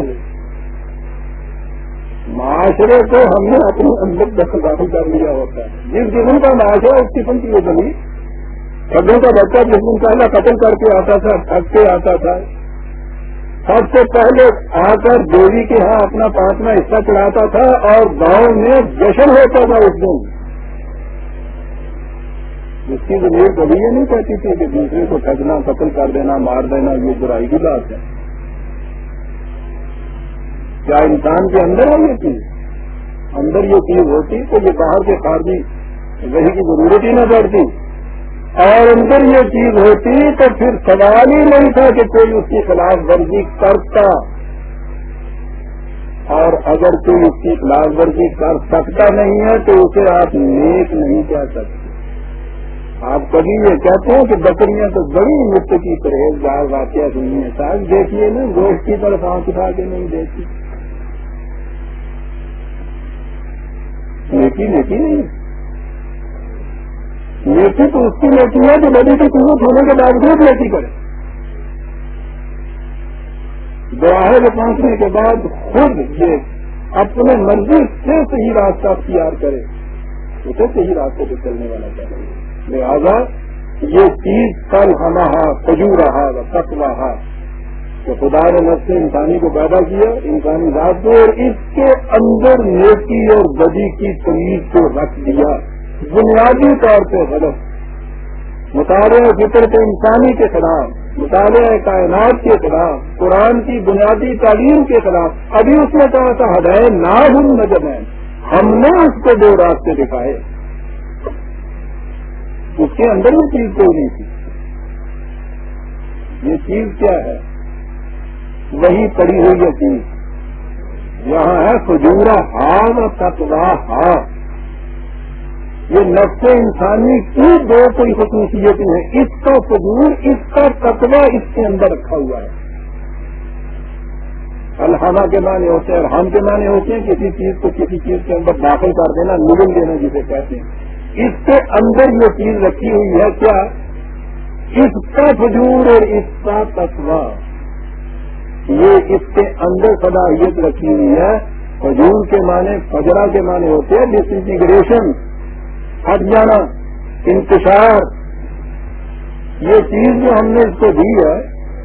معاشرے کو ہم نے اپنے اندر دخل داخل کر لیا ہوتا ہے۔ جس قسم کا معاشرہ اس قسم کی یہ زمین سبوں کا بچہ جس دن پہلا قتل کر کے آتا تھا تھک کے آتا تھا۔ سب سے پہلے آ کر دیوی کے ہاں اپنا پانچواں حصہ چڑھاتا تھا اور گاؤں میں جشن ہوتا تھا اس دن۔ اس کی زمین کبھی یہ نہیں کہتی تھی کہ دوسرے کو ٹھگنا قتل کر دینا، مار دینا، یہ برائی کی بات ہے۔ کیا انسان کے اندر ہے یہ چیز؟ اندر یہ چیز ہوتی تو یہ باہر کے خارجی وہی کی ضرورت ہی نہ پڑتی۔ اور اندر یہ چیز ہوتی تو پھر سوال ہی نہیں تھا کہ کوئی اس کی خلاف ورزی کرتا۔ اور اگر کوئی اس کی خلاف ورزی کر سکتا نہیں ہے تو اسے آپ نیک نہیں کہہ سکتے۔ آپ کبھی یہ کہتے ہیں کہ بکریاں تو بڑی مفت کی پرہیزگار واقعہ سنی ہے۔ صاحب دیکھیے نا، گوشت کی طرف آنکھ اٹھا کے نہیں دیکھتی۔ نیکی نیکی نہیں۔ نیکی تو اس کی نیکی ہے جو ندی کی قیمت ہونے کے باوجود نیکی کرے۔ دوراہے میں پہنچنے کے بعد خود یہ اپنے مرضی سے صحیح راستہ اختیار کرے۔ اسے صحیح راستے پہ چلنے والا چاہیے لہٰذا یہ چیز کل ہما کجو رہا تک رہا تو خدا نے نفس انسانی کو پیدا کیا، انسانی ذات کو، اور اس کے اندر نیکی اور بدی کی تمیز کو رکھ دیا۔ بنیادی طور پہ غلط۔ مطالعہ فطرت انسانی کے خلاف، مطالعہ کائنات کے خلاف، قرآن کی بنیادی تعلیم کے خلاف۔ ابھی اس میں کہا تھا ہدائے نہ ہوں نجم ہے۔ ہم نے اس کو دو راستے دکھائے۔ اس کے اندر وہ چیز کوئی نہیں تھی۔ یہ چیز کیا ہے؟ وہی پڑی ہوئی یہ چیز یہاں ہے فجورا ہار تتوا ہار یہ نفس انسانی کی دو کوئی خصوصیتیں ہیں۔ اس کا فضول اس کا تتوا اس کے اندر رکھا ہوا ہے۔ الحمہ کے معنی ہوتے ہیں الحم کے معنی ہوتے ہیں، کسی چیز کو کسی چیز کے اندر داخل کر دینا نگل دینا جسے کہتے ہیں۔ اس کے اندر یہ چیز رکھی ہوئی ہے کیا؟ اس کا فجور اور اس کا تتوا یہ اس کے اندر صلاحیت رکھی ہوئی ہے۔ فجور کے معنی فجرا کے معنی ہوتے ہیں ڈس انٹیگریشن ہٹ جانا، انتشار۔ یہ چیز جو ہم نے اس کو دی ہے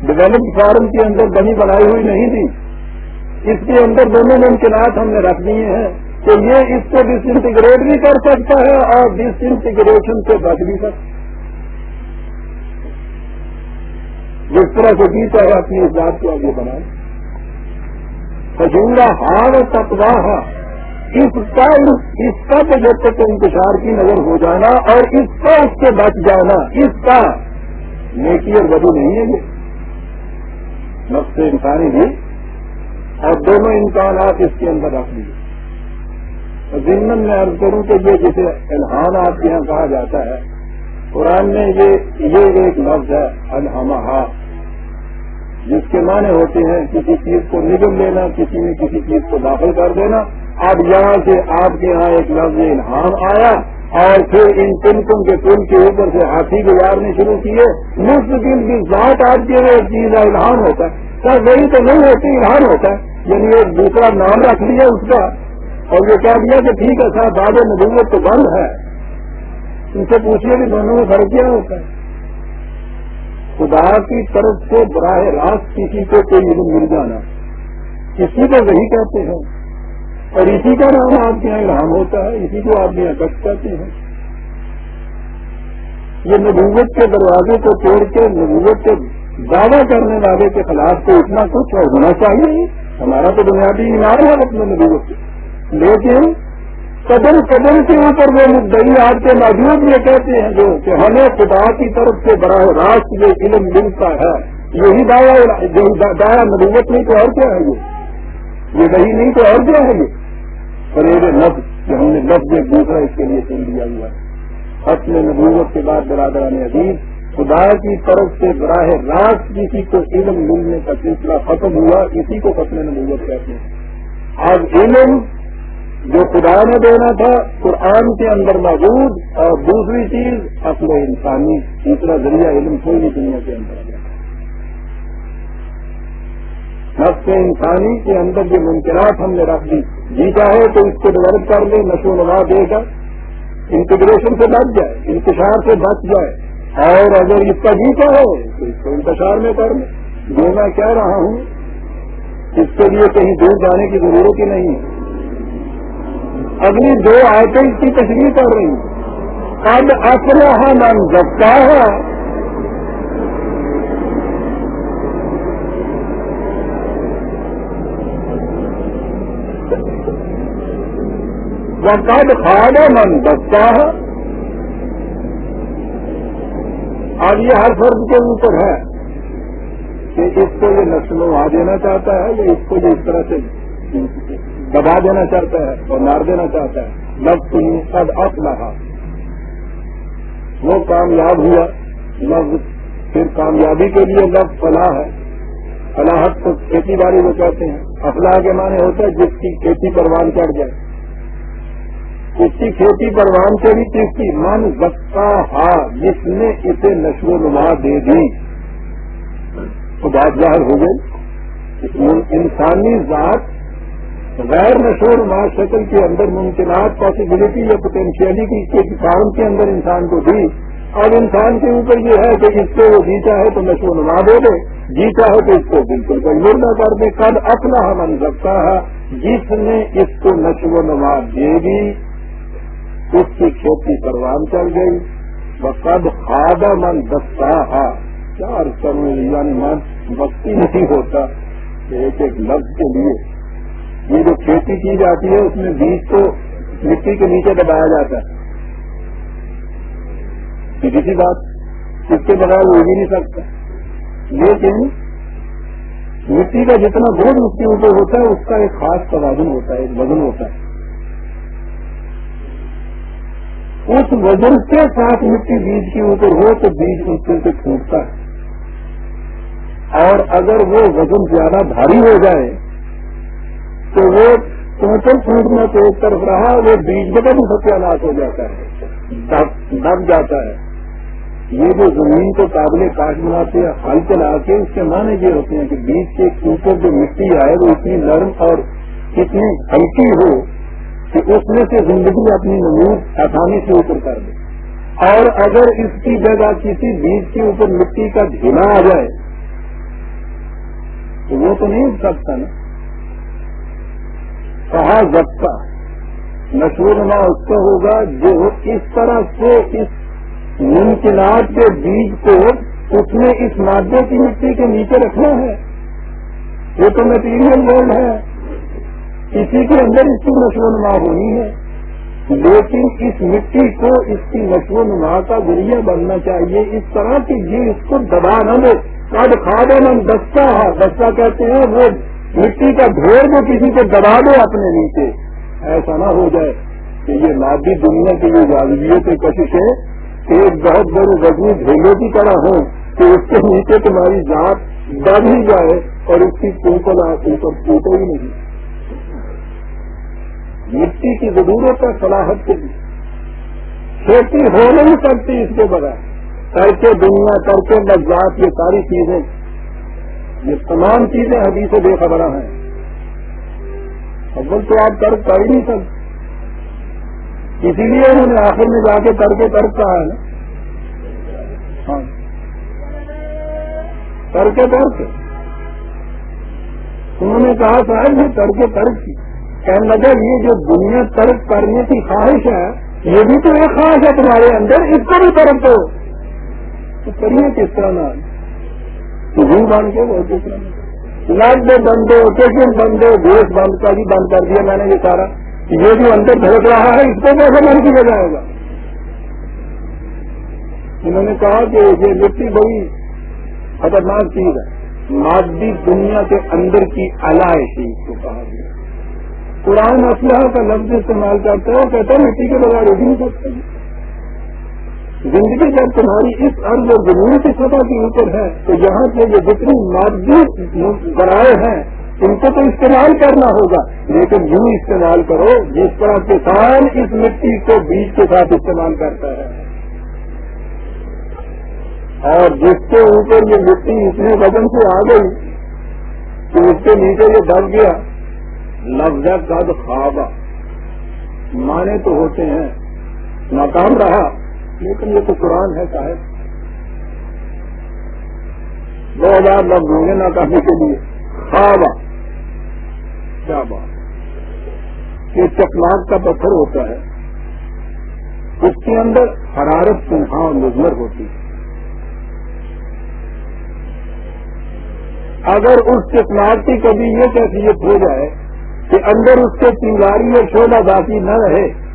ڈیولپ فارم کے اندر بنی بنائی ہوئی نہیں تھی۔ اس کے اندر دونوں ممکنات ہم نے رکھ دیے ہیں۔ کہ یہ اس کو ڈس انٹیگریٹ بھی کر سکتا ہے اور ڈس انٹیگریشن سے بچ بھی سکتا ہے۔ جس طرح سے جیتا ہے اپنی اس بات کو آگے بنائے سجورا ہار تتواہ اس کا اس کا تو جب تک انتشار کی نظر ہو جانا اور اس کا اس سے بچ جانا، اس کا نیکی اور بدو نہیں ہے یہ۔ نفس انسانی بھی اور دونوں امکانات اس کے اندر رکھ لیے ضمن میں عرض کروں کہ یہ جسے الحان آپ کے یہاں کہا جاتا ہے قرآن میں یہ یہ ایک لفظ ہے الحمہ جس کے معنی ہوتے ہیں کسی چیز کو نگل لینا، کسی میں کسی چیز کو داخل کر دینا۔ اب یہاں سے آپ کے یہاں ایک لفظ الہام آیا اور پھر ان تنکوں کے پل کے اوپر سے ہاتھی گزارنے شروع کیے۔ مستقل کی ذات آپ کے ایک چیز کا الہام ہوتا ہے۔ سر وہی تو نہیں ہوتی، الہام ہوتا ہے۔ یعنی ایک دوسرا نام رکھ لیا اس کا۔ اور یہ کہہ دیا کہ ٹھیک ہے صاحب باب نبوت تو بند ہے۔ ان سے پوچھیے کہ دونوں میں فرق کیا ہوتا ہے؟ خدا کی طرف سے براہ راست کسی کو کوئی علم مل جانا کسی کو وہی کہتے ہیں؟ اور اسی کا نام آپ کے یہاں رام ہوتا ہے، اسی کو آپ یہاں کچھ کہتے ہیں۔ یہ نبوت کے دروازے کو توڑ کے نبوت کے دعوی کرنے والے کے خلاف تو اتنا کچھ اور ہونا چاہیے۔ ہمارا تو بنیادی ایمان ہے اپنے نبوت لیکن قدر قدر کے اوپر وہ مدعی آپ کے موجود یہ کہتے ہیں جو کہ ہمیں خدا کی طرف سے براہ راست جو علم ملتا ہے۔ یہی دعوی دعوی نبوت نہیں تو اور کیا ہے یہ؟ یہ وہی نہیں تو اور کیا ہے یہ؟ فریب لفظ کہ ہم نے لفظ ایک دوسرا اس کے لیے چن دیا ہوا ہے۔ حسن نبوت کے بعد برادران عزیز خدا کی طرف سے براہ راست کسی کو علم ملنے کا سلسلہ ختم ہوا، اسی کو حسن نبوت کہتے ہیں۔ آج علم جو خدا نے دینا تھا، قرآن کے اندر موجود اور دوسری چیز اصل انسانی تیسرا ذریعہ علم کوئی نہیں دنیا کے اندر نفس انسانی کے اندر جو ممکنات ہم نے رکھ دی جی چاہے تو اس کو ڈیولپ کر لے، نشو نما دے گا۔ انٹیگریشن سے بچ جائے، انتشار سے بچ جائے۔ اور اگر اس کا جیتا ہے تو اس کو انتشار میں کر لیں جو میں کہہ رہا ہوں، اس کے لیے کہیں دور جانے کی ضرورت ہی نہیں ہے۔ اگلی دو آیتیں اس کی تشریح کر رہی اب اصل من جبتا ہے وہ کب من بچتا ہے اب یہ ہر فرد کے اوپر ہے کہ اس کو یہ نسلوں آ دینا چاہتا ہے یا اس کو یہ اس طرح سے دبا دینا چاہتا ہے اور مار دینا چاہتا ہے۔ لفظ تم سب اپنا وہ کامیاب ہوا۔ لفظ پھر کامیابی کے لیے لفظ فلاح ہے۔ فلاحت تو کھیتی باڑی وہ کہتے ہیں۔ افلاح کے معنی ہوتا ہے جس کی کھیتی پروان چڑھ جائے۔ اس کی کھیتی پروان چڑھی کس کی من بکا ہا۔ جس نے اسے نشو و نما دے دی۔ تو بات ظاہر ہو گئی۔ انسانی ذات غیر نشو و شکل کے اندر ممکنات پاسبلٹی یا پوٹینشیلٹی کے کارن کے اندر انسان کو دی۔ اب انسان کے اوپر یہ ہے کہ اس کو وہ جیتا ہے تو نشو نما دے دے۔ جیتا ہے تو اس کو بالکل کمزور نہ کر دے۔ کل اپنا من رکھتا ہے جس نے اس کو نشو و نما دے دی، اس کی کھیتی پروان چل گئی۔ وہ کب خادہ من دستا ہے چار سمے یعنی من وقتی نہیں ہوتا۔ ایک ایک لفظ کے لیے یہ جو کھیتی کی جاتی ہے، اس میں بیج کو مٹی کے نیچے دبایا جاتا ہے۔ کسی بات اس کے بغیر ہو بھی نہیں سکتا۔ لیکن مٹی کا جتنا بوجھ اس کے اوپر ہوتا ہے، اس کا ایک خاص توازن ہوتا ہے، ایک وزن ہوتا ہے۔ اس وزن کے ساتھ مٹی بیج کے اوپر ہو تو بیج اس سے پھوٹتا ہے۔ اور اگر وہ وزن زیادہ بھاری ہو جائے تو وہ ٹوٹل پھوٹنا تو ایک طرف رہا، وہ بیج بھی ستیہ ناش ہو جاتا ہے۔ دب جاتا ہے۔ یہ جو زمین کو قابل کاٹ بناتے ہیں ہل چلا کے اس کے معنی یہ ہوتے ہیں کہ بیچ کے اوپر جو مٹی آئے، وہ اتنی نرم اور اتنی ہلکی ہو کہ اس میں سے زندگی اپنی نمود آسانی سے اوپر کر دے۔ اور اگر اس کی جگہ کسی بیج کے اوپر مٹی کا ڈھیلا آ جائے، تو وہ تو نہیں اٹھ سکتا نا۔ کہا ضبطہ نشور نما اس کا ہوگا جو اس طرح سے اس ممکنات کے بیج کو اس میں اس مادے کی مٹی کے نیچے رکھنا ہے۔ وہ تو مٹیریل لوگ ہے۔ کسی کے اندر اس کی نشو نما ہونی ہے۔ لیکن اس مٹی کو اس کی نشو نما کا ذریعہ بننا چاہیے۔ اس طرح کی جی اس کو دبا نہ دے کد کھاد من دستہ ہے دستہ کہتے ہیں وہ مٹی کا ڈھیر جو کسی کو دبا دے اپنے نیچے، ایسا نہ ہو جائے کہ یہ مادی دنیا کی جو جازبیت کشش ہے ایک بہت بڑے وزنی ڈھیلے کی طرح ہوں کہ اس کے نیچے تمہاری ذات دب ہی جائے اور اس کی اوپر اوپر ٹوٹے ہی نہیں۔ مٹی کی ضرورت ہے صلاحت کے لیے۔ کھیتی ہو نہیں سکتی اس کے بغیر۔ کر کے دنیا کر کے لذات یہ ساری چیزیں یہ تمام چیزیں ابھی سے بے خبر ہیں۔ اول تو آپ کر ہی نہیں سکتے اسی لیے انہوں نے آخر میں جا کے کر کے ترک کہا ہے نا۔ ہاں۔ کر کے ترک۔ انہوں نے کہا صاحب، یہ کر کے ترک کی۔ کہنے لگا، یہ جو دنیا ترک کرنے کی خواہش ہے، یہ بھی تو ایک خواہش ہے تمہارے اندر، اس کو بھی ترک دو تو کریے کس طرح نہ۔ جی بن کے وہ کس طرح بند دو اسٹیشن بند بند کا بھی بند کر دیا میں نے یہ سارا۔ یہ جو اندر دھڑک رہا ہے، اس کو کیسے من کیا جائے گا؟ انہوں نے کہا کہ یہ مٹی بڑی خطرناک چیز ہے۔ مادی دنیا کے اندر کی علائے چیز کو کہا گیا۔ قرآن اسلحہ کا لفظ استعمال کرتا ہے کہتا ہے مٹی کے بغیر اٹھ نہیں سکتے زندگی جب تمہاری اس ارض اور زمین کی سطح کے اوپر ہے تو یہاں سے جو جتنی مادی ذرائع ہیں، ان کو تو استعمال کرنا ہوگا۔ لیکن یوں استعمال کرو جس طرح کسان اس مٹی کو بیج کے ساتھ استعمال کرتا ہے۔ اور جس کے اوپر یہ مٹی اتنے وزن سے آ گئی کہ اس کے نیچے یہ دب گیا۔ لفظ قد خوابہ مانے تو ہوتے ہیں۔ ناکام رہا۔ لیکن یہ تو قرآن ہے صاحب۔ دو ہزار لفظ ہوں گے ناکامی کے لیے۔ خوابہ کیا بات۔ یہ چکماک کا پتھر ہوتا ہے۔ اس کے اندر حرارت تنہا اور مزمر ہوتی ہے۔ اگر اس چکماک کی کبھی یہ کیفیت ہو جائے کہ اندر اس کے چنگاری اور شولا باقی نہ رہے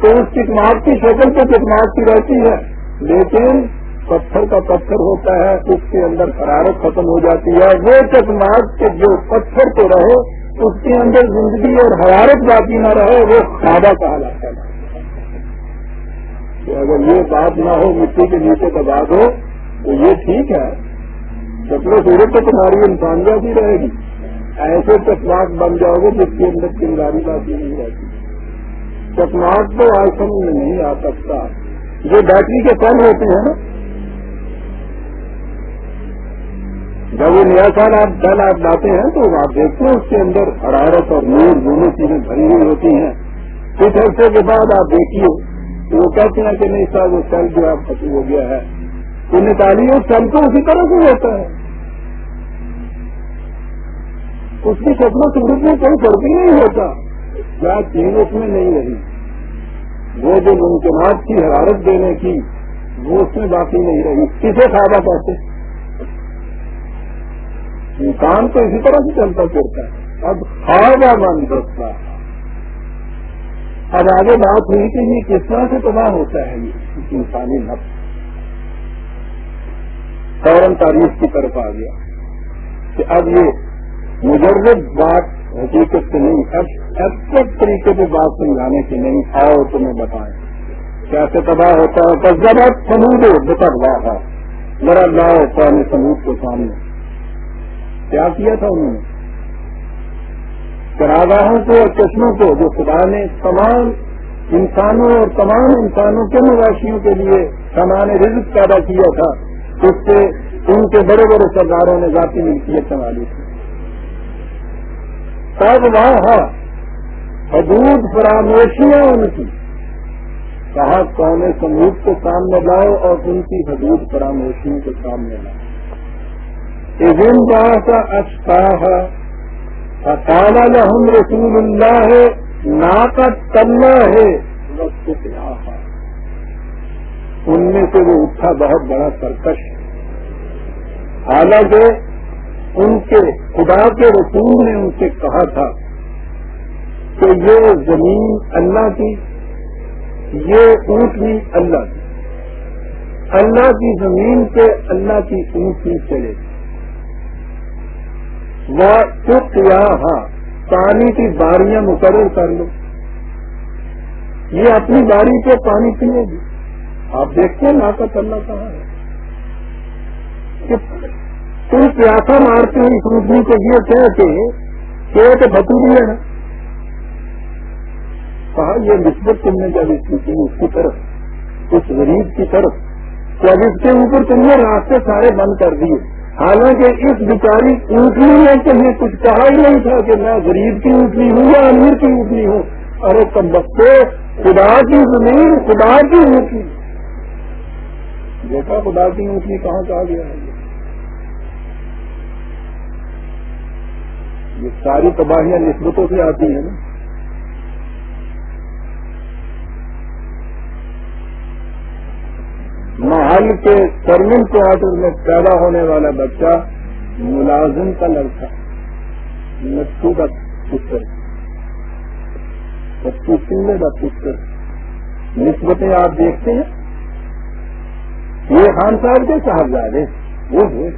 تو اس چکماک کی شکل تو چکماک کی رہتی ہے۔ لیکن پتھر کا پتھر ہوتا ہے، اس کے اندر حرارت ختم ہو جاتی ہے۔ وہ چکماک کے جو پتھر تو رہے، اس کے اندر زندگی اور حرارت باقی نہ رہے، وہ کھادا کہا جاتا ہے۔ کہ اگر یہ بات نہ ہو، مٹی کے نیچے دبا دو تو یہ ٹھیک ہے۔ چپلے سورج تو تمہاری انسان جاتی رہے گی۔ ایسے چکماک بن جاؤ گے جس کے اندر چنگاری باقی نہیں رہتی۔ چکماک تو آج سمجھ میں نہیں آ سکتا۔ جو بیٹری کے کم ہوتے ہیں نا۔ جب وہ نیا سال آپ جل آپ لاتے ہیں تو آپ دیکھتے ہیں اس کے اندر حرارت اور نور دونوں چیزیں بھری ہوئی ہوتی ہیں۔ کچھ عرصے کے بعد آپ دیکھیے تو وہ کہتے ہیں کہ نہیں صاحب، وہ سیل جو آپ ختم ہو گیا ہے۔ تو نکالیے، اس سیل تو اسی طرح سے ہوتا ہے۔ اس کی شکل سورج میں کوئی فرق ہی نہیں ہوتا۔ کیا چیز اس میں نہیں رہی؟ وہ جو ممکنات کی حرارت دینے کی، وہ اس میں باقی نہیں رہی۔ کسے کھانا پاتے انسان تو اسی طرح سے چلتا پھرتا ہے۔ اب خواجہ من دستا اب آگے بات ہوئی کہ یہ کس طرح سے تباہ ہوتا ہے یہ انسانی نفس؟ فوراً تاریخ کی طرف آ گیا کہ اب یہ مجرد بات حقیقت سے نہیں، اب ایکسپٹ طریقے سے بات سمجھانے کی نہیں، آؤ تمہیں بتائیں۔ کیسے تباہ ہوتا ہے؟ بس جب آپ سمجھو بتا ہوا ذرا لاؤ پرانے سمود کے سامنے۔ کیا کیا تھا انہوں نے؟ چراگاہوں کو اور چشموں کو، جو خدا نے تمام انسانوں اور تمام انسانوں کے مواشیوں کے لیے سامان رزق پیدا کیا تھا، اس سے ان کے بڑے بڑے سرداروں نے ذاتی ملکیت سنبھالی تھی۔ تب وہاں حدود فراموشیاں ان کی۔ کہا قوم سموت کو سامنے لاؤ اور ان کی حدود فراموشیوں کے سامنے لاؤ۔ کا اشتاح لهم رسول اللہ ہے۔ نا کا تنا ہے ان میں سے وہ اٹھا بہت بڑا سرکش۔ حالانکہ ان کے خدا کے رسول نے ان سے کہا تھا کہ یہ زمین اللہ کی، یہ اونٹنی اللہ کی۔ اللہ کی زمین پہ اللہ کی اونٹنی چلے۔ گی وہ ہاں پانی کی باریاں مقرر کر لو۔ یہ اپنی باری پہ پانی پیے گی۔ آپ دیکھتے ہیں نا کرنا کہاں ہے۔ تم پیاسا مارتے ہیں اس روپنی کو یہ کہتے کہ بھتوری ہے نا۔ کہا، یہ نسبت تم نے جب اس کی اس کی طرف، اس غریب کی طرف۔ تو اب اس کے اوپر تم نے راستے سارے بند کر دیے؟ حالانکہ اس بیچاری اونٹنی نے کہیں کچھ کہا ہی نہیں تھا کہ میں غریب کی اونٹنی ہوں یا امیر کی اونٹنی ہوں۔ اور کم بچے خدا کی زمین، خدا کی اونٹنی۔ دیکھا خدا کی اونٹنی کہاں کہا گیا؟ ہے یہ ساری تباہیاں نسبتوں سے آتی ہیں نا۔ محل کے سرمن کوارٹر میں پیدا ہونے والا بچہ ملازم کا لڑکا نسو کا پتر بچوں چلنے کا پتر نسبتیں آپ دیکھتے ہیں۔ یہ خان صاحب کے صاحبزادے وہ ہے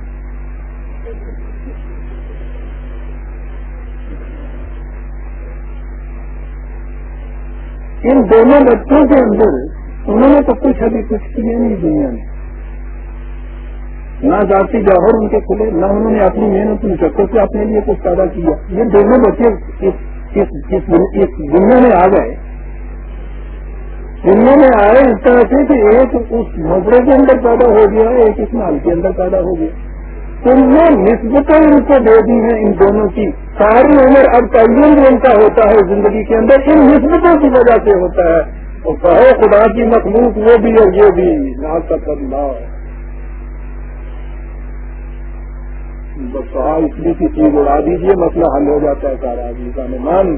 ان دونوں بچوں کے اندر انہوں نے تو کچھ ابھی کچھ کیا نہیں دنیا میں۔ نہ ذاتی جوہر ان کے کھلے، نہ انہوں نے اپنی محنت ان چکر سے اپنے لیے کچھ پیدا کیا۔ یہ دونوں بچے اس دنیا میں آ گئے۔ دنیا میں آئے اس طرح سے کہ ایک اس مزرے کے اندر پیدا ہو گیا، ایک اس مال کے اندر پیدا ہو گیا۔ تم نے نسبتیں ان کو دے دی ہیں ان دونوں کی۔ ساری عمر اب تعین ان کا ہوتا ہے زندگی کے اندر، ان نسبتوں کی وجہ سے ہوتا ہے۔ تو کہو خدا کی مخلوق وہ بھی اور یہ بھی۔ نہ بس کہا اس لیے کی چیز اڑا دیجیے مسئلہ حل ہو جاتا ہے سارا آدمی کا۔ مان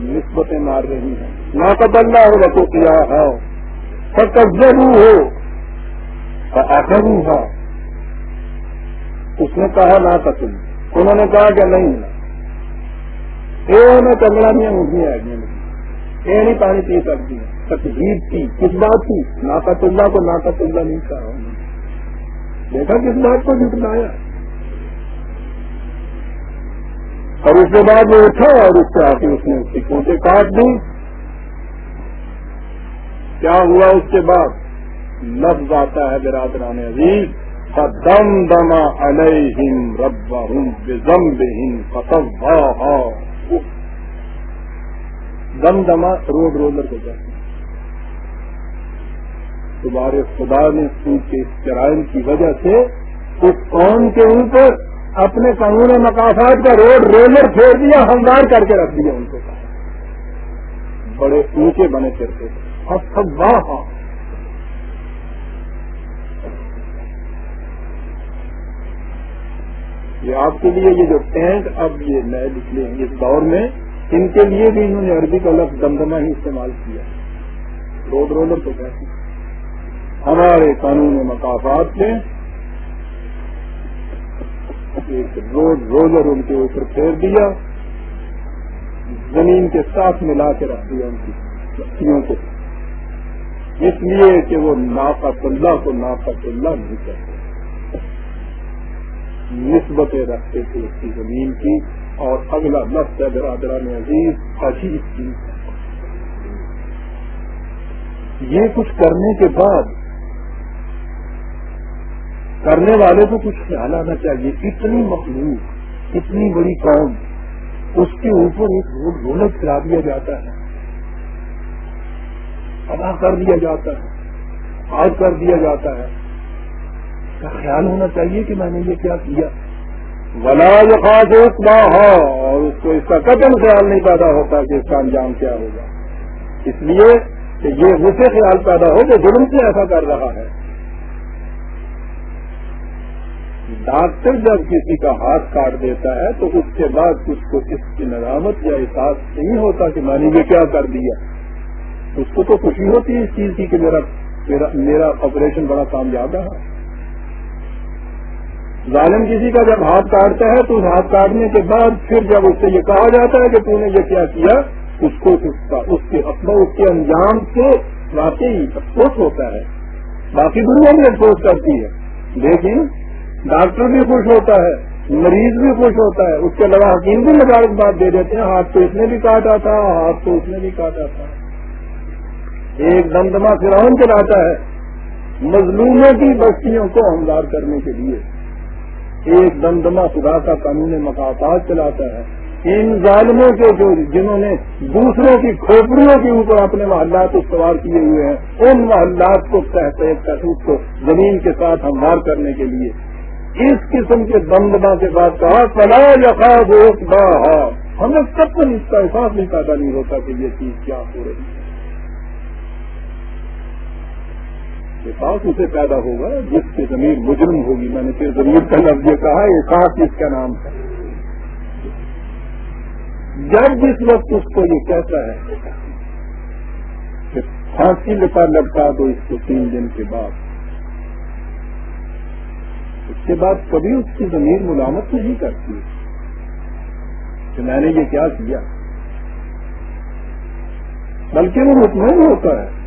نسبتیں مار رہی ہیں۔ نہ تو بندہ ہو رکھو کیا ہو قبضہ ہو آخر ہو اس نے کہا نہ قتل انہوں نے کہا کہ نہیں۔ اے یہ چمڑا نہیں مجھے آگے یہ نہیں پانی پی سکتی تقریب کی، کس بات کی؟ ناقت اللہ کو ناقت اللہ نہیں کہا دیکھا کس بات کو جٹلایا اور اس کے بعد وہ اٹھا اور اس سے آ کے اس نے اس کی کوٹے کاٹ دی۔ کیا ہوا اس کے بعد؟ لفظ آتا ہے برادران عزیز دم دما علیہم ربہم بزمبہم فتوہا دم دما روڈ رولر کو کہتے ہیں تمہارے خدا نے ان کے اس جرائم کی وجہ سے اس قوم کے اوپر اپنے قانون مقافات کا روڈ رولر پھیر دیا ہمدار کر کے رکھ دیا ان کو بڑے اونچے بنے پھرتے واہ یہ آپ کے لیے یہ جو ٹینک، اب یہ نئے نکلے ہیں، اس دور میں ان کے لیے بھی انہوں نے عربی کا لفظ دمدما ہی استعمال کیا۔ روڈ رولر تو کہتے ہیں ہمارے قانون مقافات میں ایک روڈ رولر ان کے اوپر پھیر دیا۔ زمین کے ساتھ ملا کے رکھ دیا ان کی بچیوں کو۔ اس لیے کہ وہ ناپت اللہ کو ناپت اللہ نہیں کرتے نسبتیں رکھتے تھے اس کی زمین کی۔ اور اگلا لفظ ہے برادران عزیز عجیب چیز یہ کچھ کرنے کے بعد کرنے والے کو کچھ خیال آنا چاہیے۔ اتنی مخلوق، اتنی بڑی قوم، اس کے اوپر ایک روڈ کرا دیا جاتا ہے۔ ادا کر دیا جاتا ہے۔ آج کر دیا جاتا ہے۔ کا خیال ہونا چاہیے کہ میں نے یہ کیا کیا۔ ولا خاص ہو اور اس کو اس کا قدم خیال نہیں پیدا ہوتا کہ اس کا انجام کیا ہوگا۔ اس لیے کہ یہ اسے خیال پیدا ہو جو ظلم سے ایسا کر رہا ہے۔ ڈاکٹر جب کسی کا ہاتھ کاٹ دیتا ہے تو اس کے بعد اس کو اس کی ندامت یا احساس نہیں ہوتا کہ میں نے یہ کیا کر دیا۔ اس کو تو خوشی ہوتی ہے اس چیز کی کہ میرا میرا, میرا آپریشن بڑا کامیاب رہا۔ ظالم کسی کا جب ہاتھ کاٹتا ہے تو اس ہاتھ کاٹنے کے بعد پھر جب اس سے یہ کہا جاتا ہے کہ تم نے یہ کیا کیا، اس کو اس کا، اس کے اپنا اس کے انجام سے واقعی افسوس ہوتا ہے۔ باقی دنیا بھی افسوس کرتی ہے۔ لیکن ڈاکٹر بھی خوش ہوتا ہے، مریض بھی خوش ہوتا ہے۔ اس کے علاوہ حکیم بھی مزاق بات دے دیتے ہیں۔ ہاتھ تو اس نے بھی کاٹا تھا، ہاتھ تو اس نے بھی کاٹا تھا۔ ایک دمدما فراؤن چلاتا ہے، مظلوموں کی بستیوں کو ہمدار کرنے کے لیے۔ ایک دمدما خدا کا قانون مقافات چلاتا ہے۔ ان ظالموں کے جو جنہوں نے دوسروں کی کھوپڑیوں کے اوپر اپنے محلات استوار کیے ہوئے ہیں، ان محلات کو کہتے کو زمین کے ساتھ ہموار کرنے کے لیے۔ اس قسم کے دمدما کے بعد کہا، فلا یقاب ہمیں سب کو اس کا احساس نہیں پیدا نہیں ہوتا کہ یہ چیز کیا ہو رہی ہے۔ احساس اسے پیدا ہوگا، جس کی زمین مجرم ہوگی۔ میں نے پھر زمین کا لفظ یہ کہا احساس اس کا نام ہے۔ جب جس وقت اس کو یہ کہتا ہے کہ پھانسی لپا لٹکا دو اس کو تین دن کے بعد۔ اس کے بعد کبھی اس کی زمین ملامت نہیں کرتی۔ کہ میں نے یہ کیا کیا؟ بلکہ وہ مطمئن ہوتا ہے۔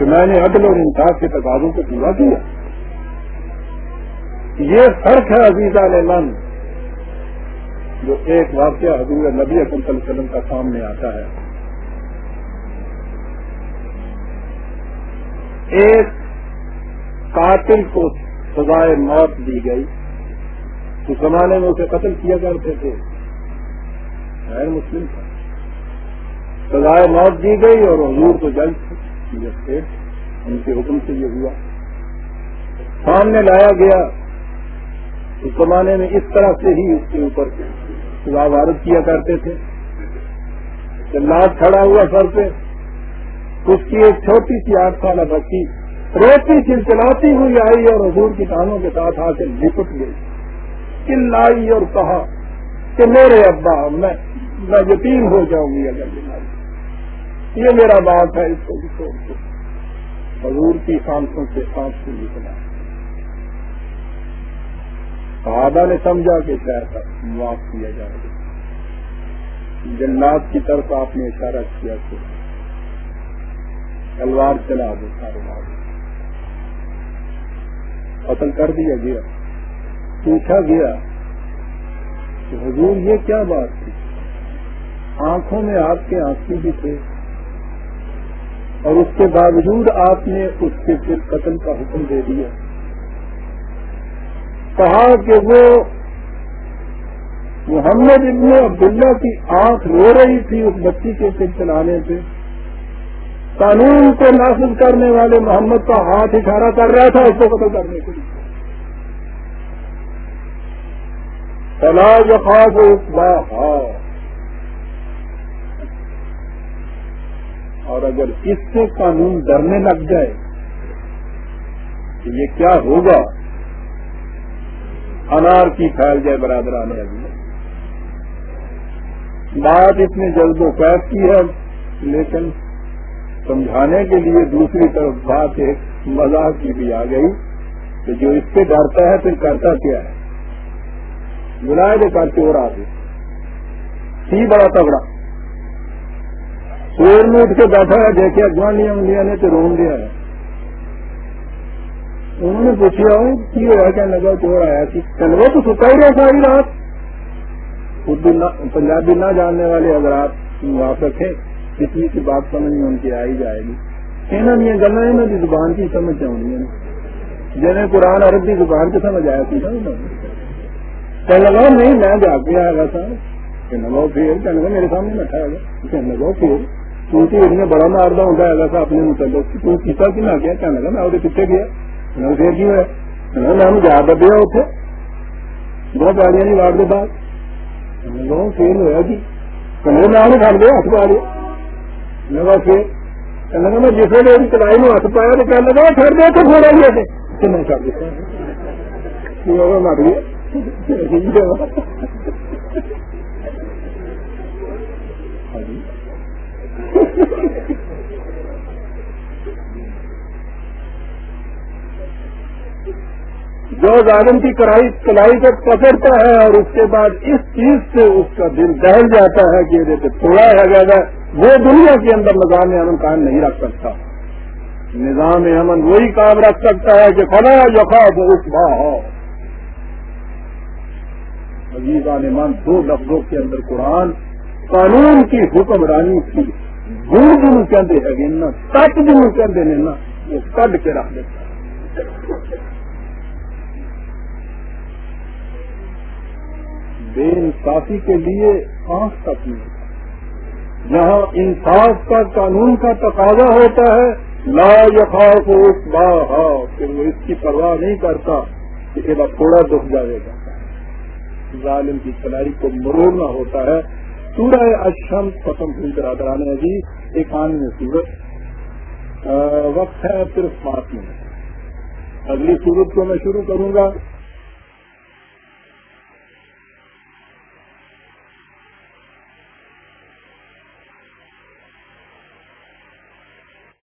کہ میں نے عدل اور انصاف کے تقاضوں کو پورا کیا۔ یہ فرق ہے عزیزہ من جو ایک واقعہ حضور نبی اکم صلی اللہ علیہ وسلم کا سامنے آتا ہے۔ ایک قاتل کو سزائے موت دی گئی۔ اس زمانے میں اسے قتل کیا کرتے تھے۔ غیر مسلم تھا۔ سزائے موت دی گئی اور حضور تو جلد تھے ان کے حکم سے یہ ہوا۔ سامنے لایا گیا۔ اس زمانے میں اس طرح سے ہی اس کے اوپر سزا وارد کیا کرتے تھے۔ لاش کھڑا ہوا سر پہ، اس کی ایک چھوٹی سی آٹھ سالہ بچی روتی، چلچلاتی ہوئی آئی اور حضور کی کانوں کے ساتھ آ کے لپٹ گئی۔ چلائی اور کہا کہ میرے ابا، میں میں یتیم ہو جاؤں گی اگر یہ میرا بات ہے، اس کو بھی چھوڑ کے۔ حضور کی سانسوں سے سانس کو نکلا صحابہ نے سمجھا کہ شاید معاف کیا جائے۔ گا جنات کی طرف آپ نے اشارہ کیا کہ تلوار چلا دو، کاروبار۔ قتل کر دیا گیا۔ پوچھا گیا کہ حضور یہ کیا بات تھی؟ آنکھوں میں آپ کے آنکھوں بھی تھے۔ اور اس کے باوجود آپ نے اس کے پھر قتل کا حکم دے دیا۔ کہا کہ وہ محمد ابن عبداللہ کی آنکھ رو رہی تھی اس بچی کے پھر چلانے پہ۔ قانون کو نافذ کرنے والے محمد کا ہاتھ اشارہ کر رہا تھا اس کو قتل کرنے کے لیے۔ فلا یخاف اس با اور اگر اس سے قانون ڈرنے لگ جائے کہ یہ کیا ہوگا؟ انار کی پھیل جائے برادر آنے ابھی بات اتنے جلد و قید کی ہے، لیکن سمجھانے کے لیے دوسری طرف بات ایک مزاق کی بھی آ گئی کہ جو اس سے ڈرتا ہے، پھر کرتا کیا ہے؟ بلائے دے کر چور آ گئے سی بڑا تگڑا۔ شور میں اٹھ کے بیٹھا ہے؟ دیکھے گوانڈیاں انڈیا نے تو رون دیا ہے۔ انہوں نے پوچھا کی ہوا کیا لگا، چور آیا کہ چلو تو سکا ہی رہا ساری رات۔ اردو پنجابی نہ جاننے والے حضرات معاف رکھے کسی کی بات سمجھ میں ان کی آئی جائے گی۔ یہاں دیا گلا یہاں کی زبان کی سمجھ آنی جنہیں قرآن عرب کی زبان کی سمجھ آیا تھی کہ لگا، نہیں، میں جا کے آیا گا سر کہ لگاؤ پھر؟ کہنے لگا، میرے سامنے بیٹھا ہے۔ کہ لگاؤ پھر؟ کیونکہ انہیں بڑا ماردا ہوتا ہے اپنے متعلق تو کیتا نہ کیا کہنے میں وہ پیچھے گیا پھر کیوں ہے میں جا دبیا اتنے دو گاڑیاں نہیں واٹ بعد فیل ہوا جی کمرے میں کھڑ دیا ہاتھ پا لیا لگا پھر کہنے لگا میں جسے میری کلائی میں ہاتھ پایا تو کہنے لگا پھر دے تو تھوڑا لیا میں کر دیتا مر گیا جو ظالم کی کڑائی کلائی کو پکڑتا ہے اور اس کے بعد اس چیز سے اس کا دل دہل جاتا ہے کہ یہ تھوڑا ہے زیادہ، وہ دنیا کے اندر نظام امن قائم نہیں رکھ سکتا۔ نظام امن وہی کام رکھ سکتا ہے کہ فلا یقا اس ہو عزیزان من دو لفظوں کے اندر قرآن قانون کی حکمرانی کی۔ گڑ جنو کہتے ہیں نا تک کہتے ہیں نا، وہ کڈ کے رکھ دیتا۔ بے انصافی کے لیے آنکھ تک نہیں جہاں انصاف کا قانون کا تقاضا ہوتا ہے، لا یقا کو اس با پھر وہ اس کی پرواہ نہیں کرتا کہ یہ تھوڑا دکھ جائے گا۔ ظالم کی کلائی کو مروڑنا ہوتا ہے۔ سورہ اشم ختم ہوئی برادران جی ایک آن میں سورت وقت ہے صرف پانچ منٹ اگلی سورت کو میں شروع کروں گا۔